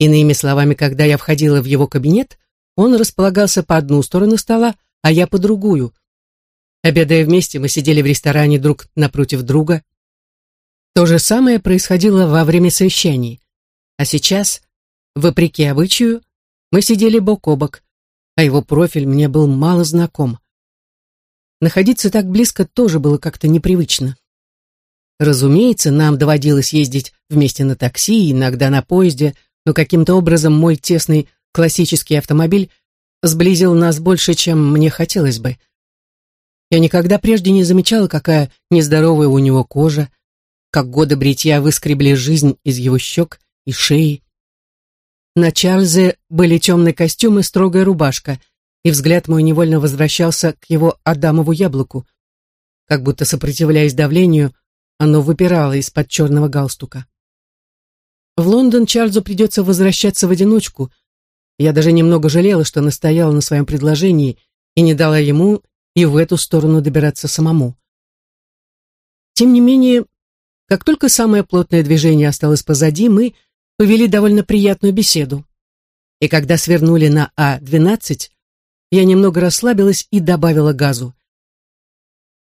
Иными словами, когда я входила в его кабинет, он располагался по одну сторону стола, а я по другую. Обедая вместе, мы сидели в ресторане друг напротив друга. То же самое происходило во время совещаний. А сейчас, вопреки обычаю, мы сидели бок о бок, а его профиль мне был мало знаком. Находиться так близко тоже было как-то непривычно. Разумеется, нам доводилось ездить вместе на такси, иногда на поезде, но каким-то образом мой тесный классический автомобиль сблизил нас больше, чем мне хотелось бы. Я никогда прежде не замечала, какая нездоровая у него кожа, как годы бритья выскребли жизнь из его щек и шеи. На Чарльзе были темный костюм и строгая рубашка, и взгляд мой невольно возвращался к его Адамову яблоку. Как будто сопротивляясь давлению, оно выпирало из-под черного галстука. В Лондон Чарльзу придется возвращаться в одиночку. Я даже немного жалела, что настояла на своем предложении и не дала ему и в эту сторону добираться самому. Тем не менее, как только самое плотное движение осталось позади, мы повели довольно приятную беседу. И когда свернули на А-12, я немного расслабилась и добавила газу.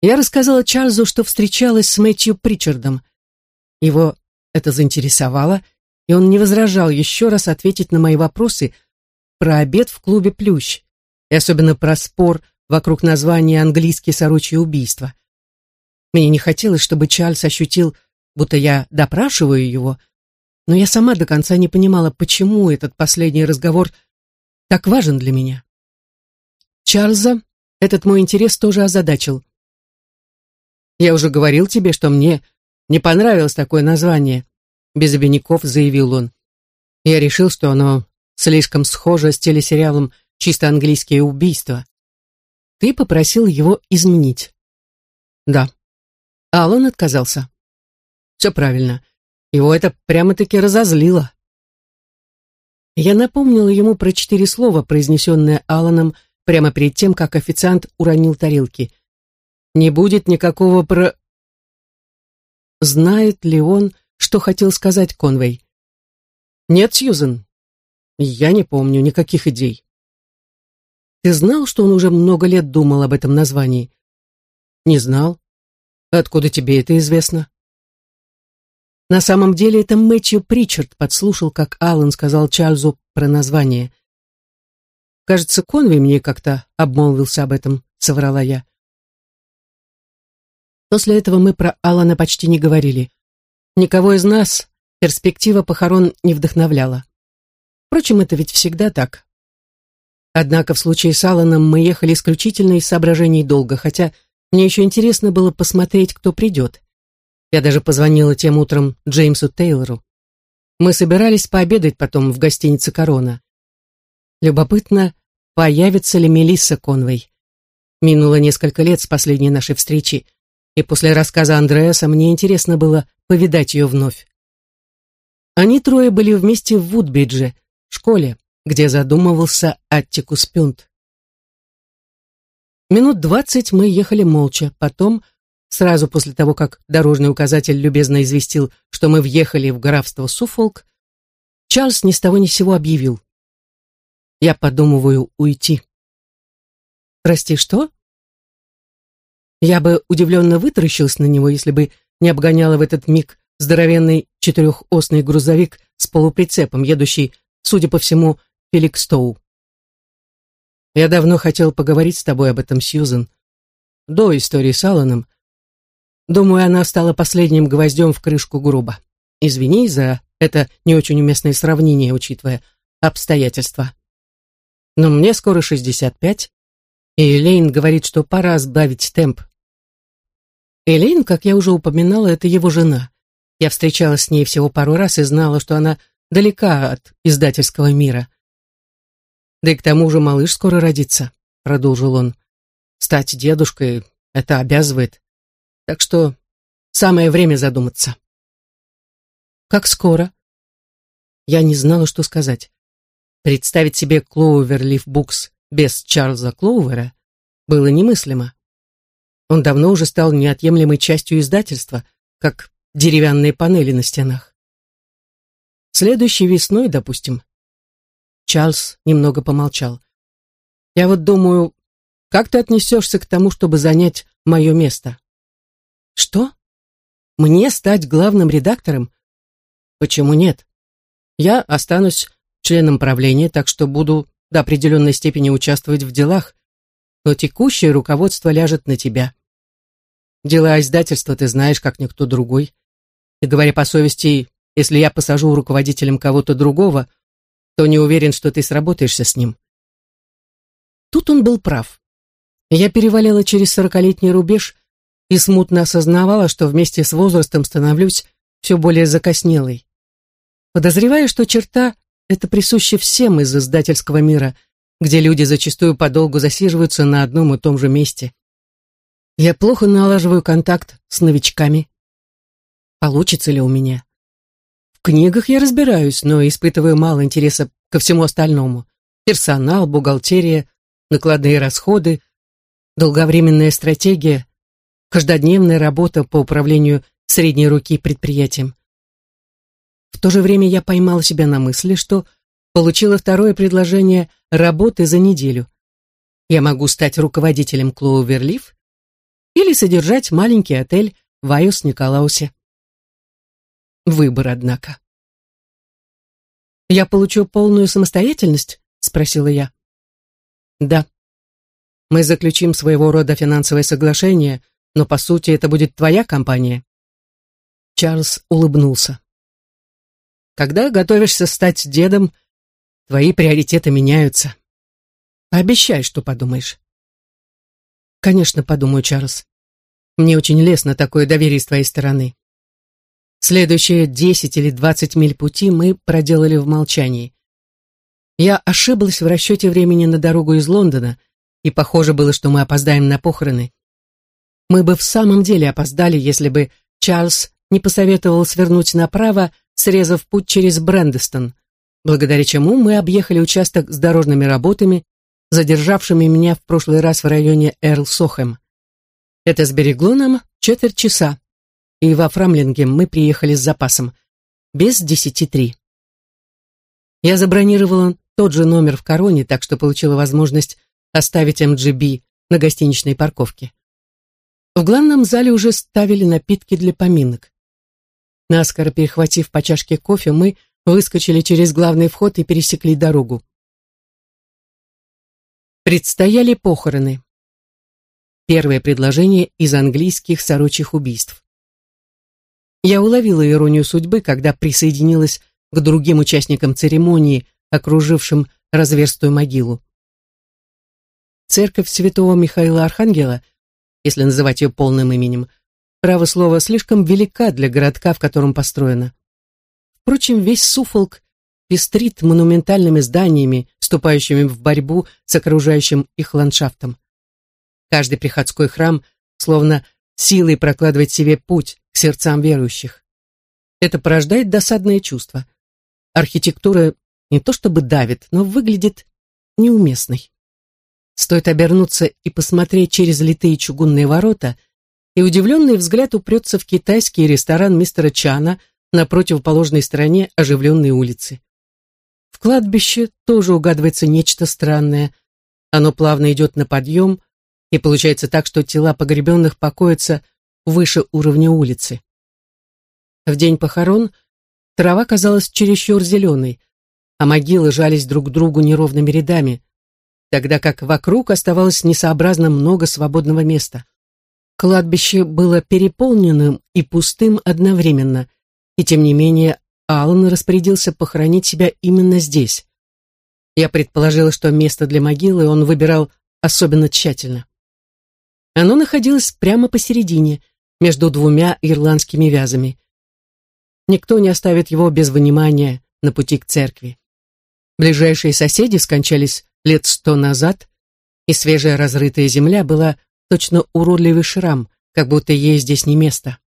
Я рассказала Чарльзу, что встречалась с Мэтью Причардом. Его это заинтересовало, и он не возражал еще раз ответить на мои вопросы про обед в клубе «Плющ», и особенно про спор вокруг названия «Английские сорочьи убийства». Мне не хотелось, чтобы Чарльз ощутил, будто я допрашиваю его, но я сама до конца не понимала, почему этот последний разговор так важен для меня. Чарльза этот мой интерес тоже озадачил. «Я уже говорил тебе, что мне не понравилось такое название», без обиняков заявил он. Я решил, что оно слишком схоже с телесериалом «Чисто английские убийства». Ты попросил его изменить. Да. Аллан отказался. Все правильно. Его это прямо-таки разозлило. Я напомнила ему про четыре слова, произнесенные Алланом прямо перед тем, как официант уронил тарелки. Не будет никакого про... Знает ли он, что хотел сказать Конвей? Нет, Сьюзен. Я не помню никаких идей. Ты знал, что он уже много лет думал об этом названии? Не знал. Откуда тебе это известно? На самом деле это Мэтью Причард подслушал, как Аллан сказал Чарльзу про название. Кажется, Конвей мне как-то обмолвился об этом, соврала я. После этого мы про Алана почти не говорили. Никого из нас перспектива похорон не вдохновляла. Впрочем, это ведь всегда так. Однако в случае с Алланом мы ехали исключительно из соображений долга, хотя мне еще интересно было посмотреть, кто придет. Я даже позвонила тем утром Джеймсу Тейлору. Мы собирались пообедать потом в гостинице «Корона». Любопытно, появится ли Мелисса Конвей. Минуло несколько лет с последней нашей встречи, и после рассказа Андреаса мне интересно было повидать ее вновь. Они трое были вместе в Вудбридже, школе, где задумывался Аттикус Пюнт. Минут двадцать мы ехали молча, потом, сразу после того, как дорожный указатель любезно известил, что мы въехали в графство Суфолк, Чарльз ни с того ни с сего объявил. «Я подумываю уйти». «Прости, что?» Я бы удивленно вытаращилась на него, если бы не обгоняла в этот миг здоровенный четырехосный грузовик с полуприцепом, едущий, судя по всему, Феликстоу. Я давно хотел поговорить с тобой об этом, Сьюзен. До истории с Алланом. Думаю, она стала последним гвоздем в крышку гроба. Извини за это не очень уместное сравнение, учитывая обстоятельства. Но мне скоро 65, и Лейн говорит, что пора сбавить темп. Элейн, как я уже упоминала, это его жена. Я встречалась с ней всего пару раз и знала, что она далека от издательского мира. Да и к тому же малыш скоро родится, продолжил он. Стать дедушкой — это обязывает. Так что самое время задуматься. Как скоро? Я не знала, что сказать. Представить себе Клоуверлиф Букс без Чарльза Клоувера было немыслимо. Он давно уже стал неотъемлемой частью издательства, как деревянные панели на стенах. Следующей весной, допустим. Чарльз немного помолчал. Я вот думаю, как ты отнесешься к тому, чтобы занять мое место? Что? Мне стать главным редактором? Почему нет? Я останусь членом правления, так что буду до определенной степени участвовать в делах, но текущее руководство ляжет на тебя. Дела издательства ты знаешь, как никто другой. И говоря по совести, если я посажу руководителем кого-то другого, то не уверен, что ты сработаешься с ним. Тут он был прав. Я перевалила через сорокалетний рубеж и смутно осознавала, что вместе с возрастом становлюсь все более закоснелой. Подозреваю, что черта это присуще всем из издательского мира, где люди зачастую подолгу засиживаются на одном и том же месте. Я плохо налаживаю контакт с новичками. Получится ли у меня? В книгах я разбираюсь, но испытываю мало интереса ко всему остальному. Персонал, бухгалтерия, накладные расходы, долговременная стратегия, каждодневная работа по управлению средней руки предприятием. В то же время я поймала себя на мысли, что получила второе предложение работы за неделю. Я могу стать руководителем Клоуверлиф или содержать маленький отель в Айос-Николаусе. Выбор, однако. «Я получу полную самостоятельность?» — спросила я. «Да. Мы заключим своего рода финансовое соглашение, но, по сути, это будет твоя компания». Чарльз улыбнулся. «Когда готовишься стать дедом, твои приоритеты меняются. Обещай, что подумаешь». «Конечно, подумаю, Чарльз. Мне очень лестно такое доверие с твоей стороны». Следующие десять или двадцать миль пути мы проделали в молчании. Я ошиблась в расчете времени на дорогу из Лондона, и похоже было, что мы опоздаем на похороны. Мы бы в самом деле опоздали, если бы Чарльз не посоветовал свернуть направо, срезав путь через Брэндестон, благодаря чему мы объехали участок с дорожными работами, задержавшими меня в прошлый раз в районе Эрл-Сохем. Это сберегло нам четверть часа, и во Фрамлинге мы приехали с запасом, без десяти три. Я забронировала тот же номер в Короне, так что получила возможность оставить МГБ на гостиничной парковке. В главном зале уже ставили напитки для поминок. Наскоро перехватив по чашке кофе, мы выскочили через главный вход и пересекли дорогу. Предстояли похороны. Первое предложение из английских сорочьих убийств. Я уловила иронию судьбы, когда присоединилась к другим участникам церемонии, окружившим разверстую могилу. Церковь святого Михаила Архангела, если называть ее полным именем, право слова, слишком велика для городка, в котором построена. Впрочем, весь Суфолк пестрит монументальными зданиями, вступающими в борьбу с окружающим их ландшафтом. Каждый приходской храм словно силой прокладывает себе путь к сердцам верующих. Это порождает досадное чувство. Архитектура не то чтобы давит, но выглядит неуместной. Стоит обернуться и посмотреть через литые чугунные ворота, и удивленный взгляд упрется в китайский ресторан мистера Чана на противоположной стороне оживленной улицы. В кладбище тоже угадывается нечто странное. Оно плавно идет на подъем, и получается так, что тела погребенных покоятся выше уровня улицы. В день похорон трава казалась чересчур зеленой, а могилы жались друг к другу неровными рядами, тогда как вокруг оставалось несообразно много свободного места. Кладбище было переполненным и пустым одновременно, и тем не менее Аллан распорядился похоронить себя именно здесь. Я предположила, что место для могилы он выбирал особенно тщательно. Оно находилось прямо посередине, между двумя ирландскими вязами. Никто не оставит его без внимания на пути к церкви. Ближайшие соседи скончались лет сто назад, и свежая разрытая земля была точно уродливый шрам, как будто ей здесь не место.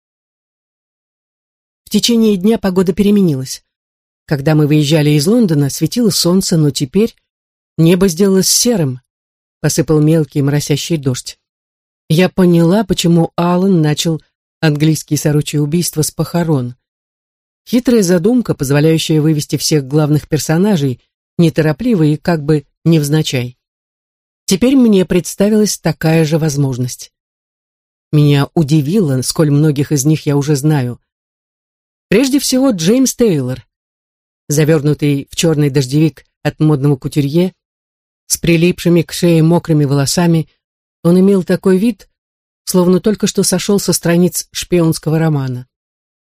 В течение дня погода переменилась. Когда мы выезжали из Лондона, светило солнце, но теперь небо сделалось серым, посыпал мелкий моросящий дождь. Я поняла, почему Аллан начал английские сорочьи убийства с похорон. Хитрая задумка, позволяющая вывести всех главных персонажей, неторопливо и как бы невзначай. Теперь мне представилась такая же возможность. Меня удивило, сколь многих из них я уже знаю. Прежде всего, Джеймс Тейлор, завернутый в черный дождевик от модного кутюрье, с прилипшими к шее мокрыми волосами, он имел такой вид, словно только что сошел со страниц шпионского романа.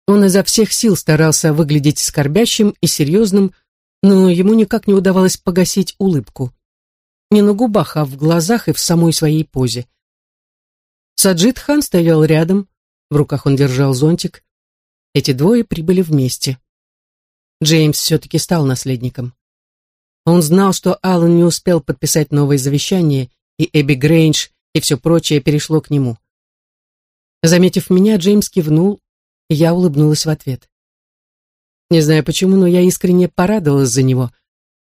Он изо всех сил старался выглядеть скорбящим и серьезным, но ему никак не удавалось погасить улыбку. Не на губах, а в глазах и в самой своей позе. Саджид Хан стоял рядом, в руках он держал зонтик. Эти двое прибыли вместе. Джеймс все-таки стал наследником. Он знал, что Аллан не успел подписать новое завещание, и Эбби Грейндж, и все прочее перешло к нему. Заметив меня, Джеймс кивнул, и я улыбнулась в ответ. Не знаю почему, но я искренне порадовалась за него.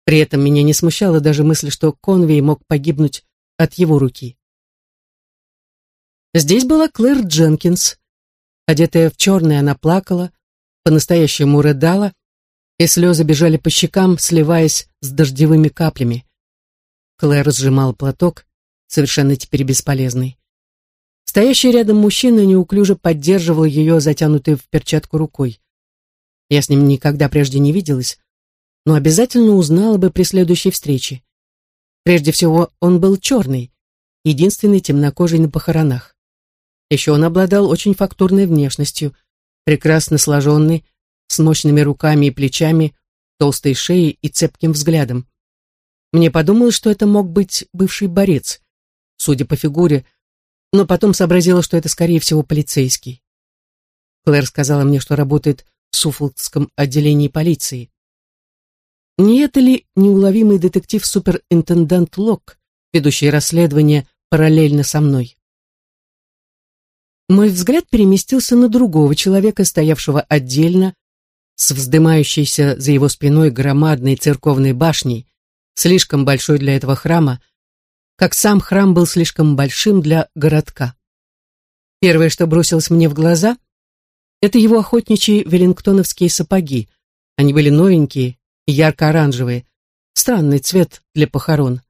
При этом меня не смущала даже мысль, что Конвей мог погибнуть от его руки. Здесь была Клэр Дженкинс. Одетая в черное, она плакала, по-настоящему рыдала, и слезы бежали по щекам, сливаясь с дождевыми каплями. Клэр сжимал платок, совершенно теперь бесполезный. Стоящий рядом мужчина неуклюже поддерживал ее, затянутой в перчатку рукой. Я с ним никогда прежде не виделась, но обязательно узнала бы при следующей встрече. Прежде всего, он был черный, единственный темнокожий на похоронах. Еще он обладал очень фактурной внешностью, прекрасно сложенный, с мощными руками и плечами, толстой шеей и цепким взглядом. Мне подумалось, что это мог быть бывший борец, судя по фигуре, но потом сообразила, что это, скорее всего, полицейский. Клэр сказала мне, что работает Суффолкском отделении полиции. Не это ли неуловимый детектив-суперинтендант Лок, ведущий расследование параллельно со мной? Мой взгляд переместился на другого человека, стоявшего отдельно, с вздымающейся за его спиной громадной церковной башней, слишком большой для этого храма, как сам храм был слишком большим для городка. Первое, что бросилось мне в глаза, это его охотничьи веллингтоновские сапоги. Они были новенькие, ярко-оранжевые, странный цвет для похорон.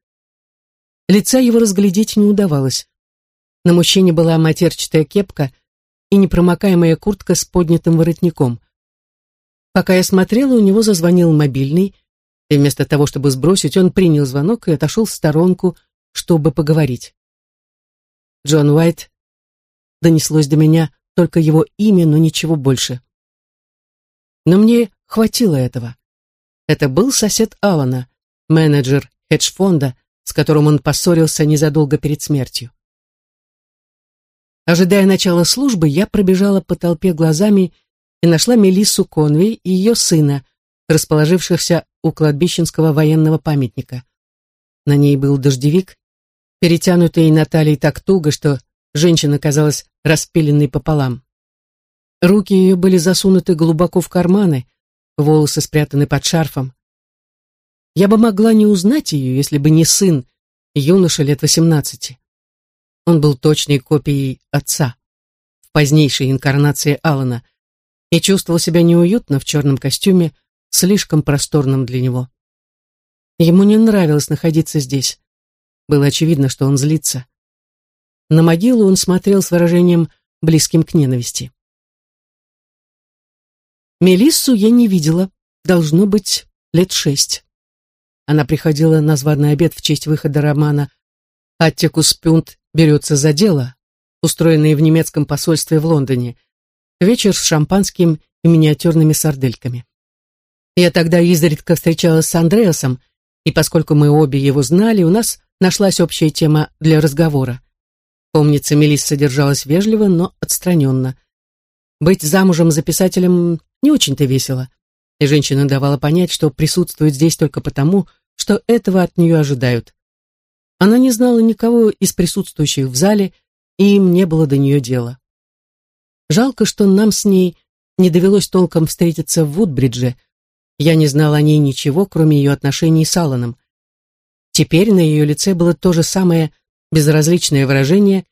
Лица его разглядеть не удавалось. На мужчине была матерчатая кепка и непромокаемая куртка с поднятым воротником. Пока я смотрела, у него зазвонил мобильный, и вместо того, чтобы сбросить, он принял звонок и отошел в сторонку, чтобы поговорить. Джон Уайт донеслось до меня только его имя, но ничего больше. Но мне хватило этого. Это был сосед Алана, менеджер хедж-фонда, с которым он поссорился незадолго перед смертью. Ожидая начала службы, я пробежала по толпе глазами и нашла Мелиссу Конвей и ее сына, расположившихся у кладбищенского военного памятника. На ней был дождевик, перетянутый на талии так туго, что женщина казалась распиленной пополам. Руки ее были засунуты глубоко в карманы, волосы спрятаны под шарфом. Я бы могла не узнать ее, если бы не сын, юноша лет восемнадцати. Он был точной копией отца, в позднейшей инкарнации Алана, и чувствовал себя неуютно в черном костюме, слишком просторном для него. Ему не нравилось находиться здесь. Было очевидно, что он злится. На могилу он смотрел с выражением, близким к ненависти. Мелиссу я не видела, должно быть, лет шесть. Она приходила на званый обед в честь выхода романа «Аттикус Пюнт берется за дело», устроенный в немецком посольстве в Лондоне. Вечер с шампанским и миниатюрными сардельками. Я тогда изредка встречалась с Андреасом, и поскольку мы обе его знали, у нас нашлась общая тема для разговора. Помнится, Мелисса держалась вежливо, но отстраненно. Быть замужем за писателем не очень-то весело. И женщина давала понять, что присутствует здесь только потому, что этого от нее ожидают. Она не знала никого из присутствующих в зале, и им не было до нее дела. Жалко, что нам с ней не довелось толком встретиться в Вудбридже. Я не знала о ней ничего, кроме ее отношений с Алланом. Теперь на ее лице было то же самое безразличное выражение,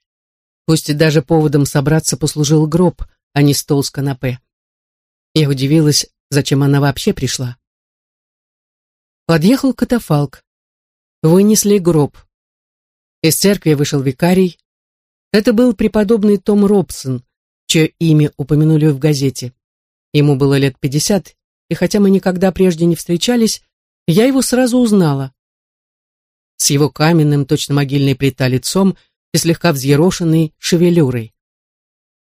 пусть и даже поводом собраться послужил гроб, а не стол с канапе. Я удивилась, зачем она вообще пришла. Подъехал катафалк. Вынесли гроб. Из церкви вышел викарий. Это был преподобный Том Робсон, чье имя упомянули в газете. Ему было лет пятьдесят, и хотя мы никогда прежде не встречались, я его сразу узнала. С его каменным, точно могильной плита лицом и слегка взъерошенной шевелюрой.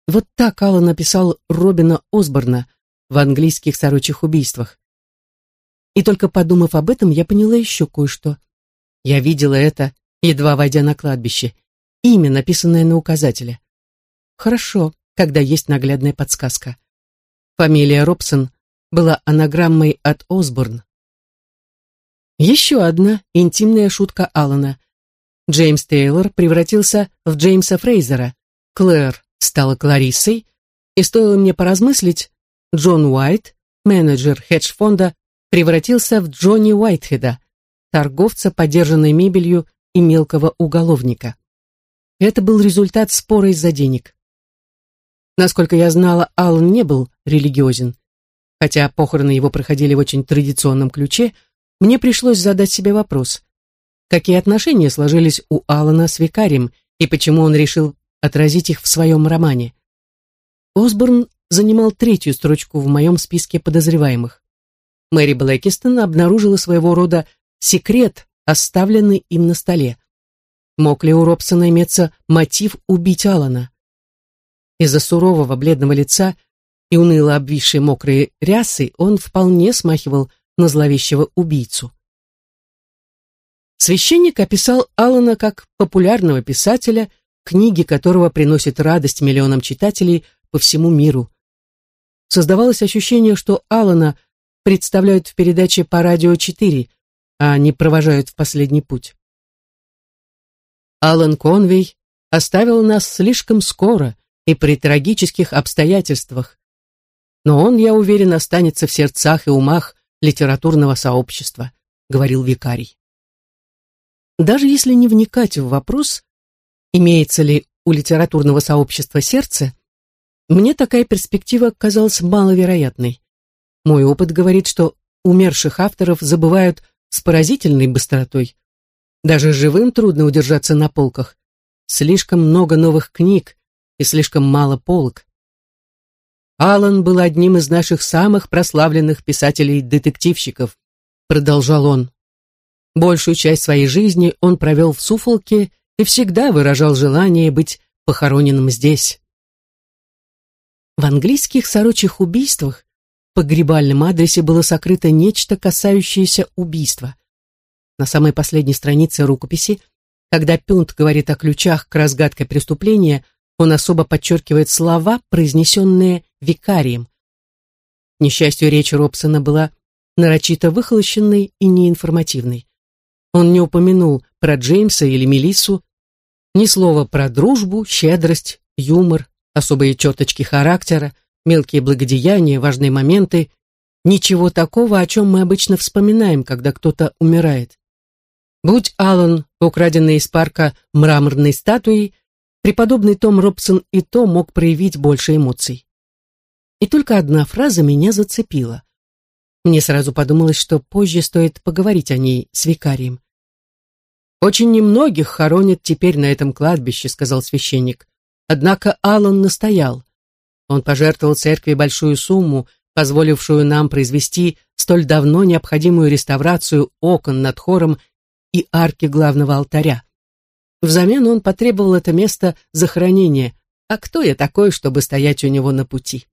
Вот так Алла написал Робина Осборна в английских сорочьих убийствах. И только подумав об этом, я поняла еще кое-что. Я видела это, едва войдя на кладбище. Имя, написанное на указателе. Хорошо, когда есть наглядная подсказка. Фамилия Робсон была анаграммой от Осборн. Еще одна интимная шутка Алана. Джеймс Тейлор превратился в Джеймса Фрейзера. Клэр стала Клариссой, и стоило мне поразмыслить, Джон Уайт, менеджер хедж-фонда, превратился в Джонни Уайтхеда, торговца подержанной мебелью и мелкого уголовника. Это был результат спора из-за денег. Насколько я знала, Аллан не был религиозен. Хотя похороны его проходили в очень традиционном ключе, мне пришлось задать себе вопрос, какие отношения сложились у Алана с викарием и почему он решил отразить их в своем романе. Осборн занимал третью строчку в моем списке подозреваемых. Мэри Блэкистон обнаружила своего рода секрет, оставленный им на столе. Мог ли у Робсона иметься мотив убить Алана? Из-за сурового бледного лица и уныло обвисшей мокрой рясы он вполне смахивал на зловещего убийцу. Священник описал Алана как популярного писателя, книги которого приносят радость миллионам читателей по всему миру. Создавалось ощущение, что Алана представляют в передаче по радио 4, а не провожают в последний путь. Алан Конвей оставил нас слишком скоро и при трагических обстоятельствах, но он, я уверен, останется в сердцах и умах литературного сообщества, говорил викарий. Даже если не вникать в вопрос, имеется ли у литературного сообщества сердце, мне такая перспектива казалась маловероятной. Мой опыт говорит, что умерших авторов забывают с поразительной быстротой. Даже живым трудно удержаться на полках. Слишком много новых книг и слишком мало полок. Алан был одним из наших самых прославленных писателей-детективщиков, продолжал он. Большую часть своей жизни он провел в Суфолке и всегда выражал желание быть похороненным здесь. В английских сорочьих убийствах по грибальном адресе было сокрыто нечто, касающееся убийства. На самой последней странице рукописи, когда Пюнт говорит о ключах к разгадке преступления, он особо подчеркивает слова, произнесенные викарием. К несчастью, речь Робсона была нарочито выхолощенной и неинформативной. Он не упомянул про Джеймса или Мелиссу, ни слова про дружбу, щедрость, юмор, особые черточки характера, мелкие благодеяния, важные моменты, ничего такого, о чем мы обычно вспоминаем, когда кто-то умирает. Будь Аллан, украденный из парка мраморной статуей, преподобный Том Робсон и то мог проявить больше эмоций. И только одна фраза меня зацепила. Мне сразу подумалось, что позже стоит поговорить о ней с викарием. «Очень немногих хоронят теперь на этом кладбище», — сказал священник. Однако Аллан настоял. Он пожертвовал церкви большую сумму, позволившую нам произвести столь давно необходимую реставрацию окон над хором и арки главного алтаря. Взамен он потребовал это место захоронения. А кто я такой, чтобы стоять у него на пути?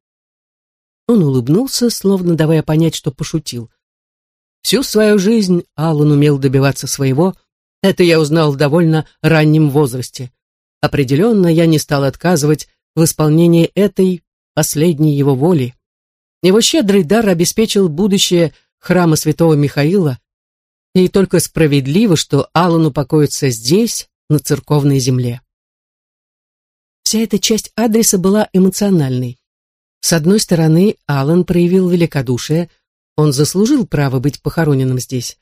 Он улыбнулся, словно давая понять, что пошутил. Всю свою жизнь Аллан умел добиваться своего. Это я узнал в довольно раннем возрасте. Определенно я не стал отказывать в исполнении этой последней его воли. Его щедрый дар обеспечил будущее храма святого Михаила, и только справедливо, что Аллан упокоится здесь, на церковной земле. Вся эта часть адреса была эмоциональной. С одной стороны, Аллан проявил великодушие, он заслужил право быть похороненным здесь.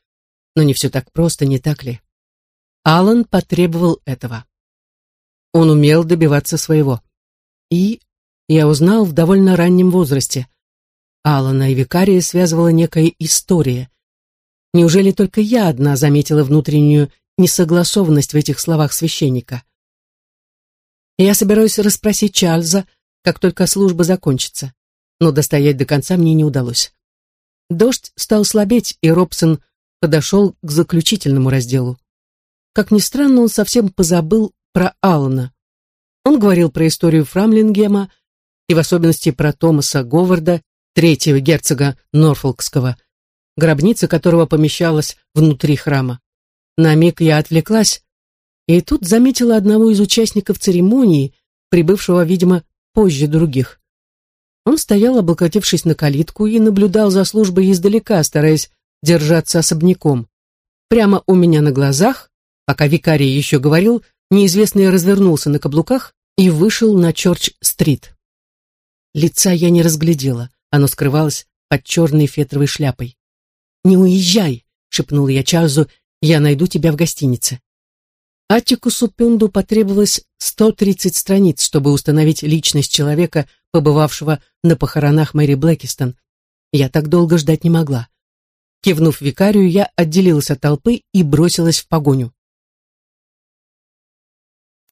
Но не все так просто, не так ли? Аллан потребовал этого. Он умел добиваться своего. И я узнал в довольно раннем возрасте. Алана и Викария связывала некая история. Неужели только я одна заметила внутреннюю несогласованность в этих словах священника? Я собираюсь расспросить Чарльза, как только служба закончится, но достоять до конца мне не удалось. Дождь стал слабеть, и Робсон подошел к заключительному разделу. Как ни странно, он совсем позабыл про Алана. Он говорил про историю Фрамлингема и в особенности про Томаса Говарда, третьего герцога Норфолкского, гробница которого помещалась внутри храма. На миг я отвлеклась, и тут заметила одного из участников церемонии, прибывшего, видимо, позже других. Он стоял, облокотившись на калитку, и наблюдал за службой издалека, стараясь держаться особняком. Прямо у меня на глазах, пока викарий еще говорил, неизвестный развернулся на каблуках и вышел на Чорч-стрит. Лица я не разглядела, оно скрывалось под черной фетровой шляпой. «Не уезжай!» — шепнул я Чарльзу, «я найду тебя в гостинице». Аттикусу Пюнду потребовалось 130 страниц, чтобы установить личность человека, побывавшего на похоронах Мэри Блэкистон, Я так долго ждать не могла. Кивнув викарию, я отделилась от толпы и бросилась в погоню.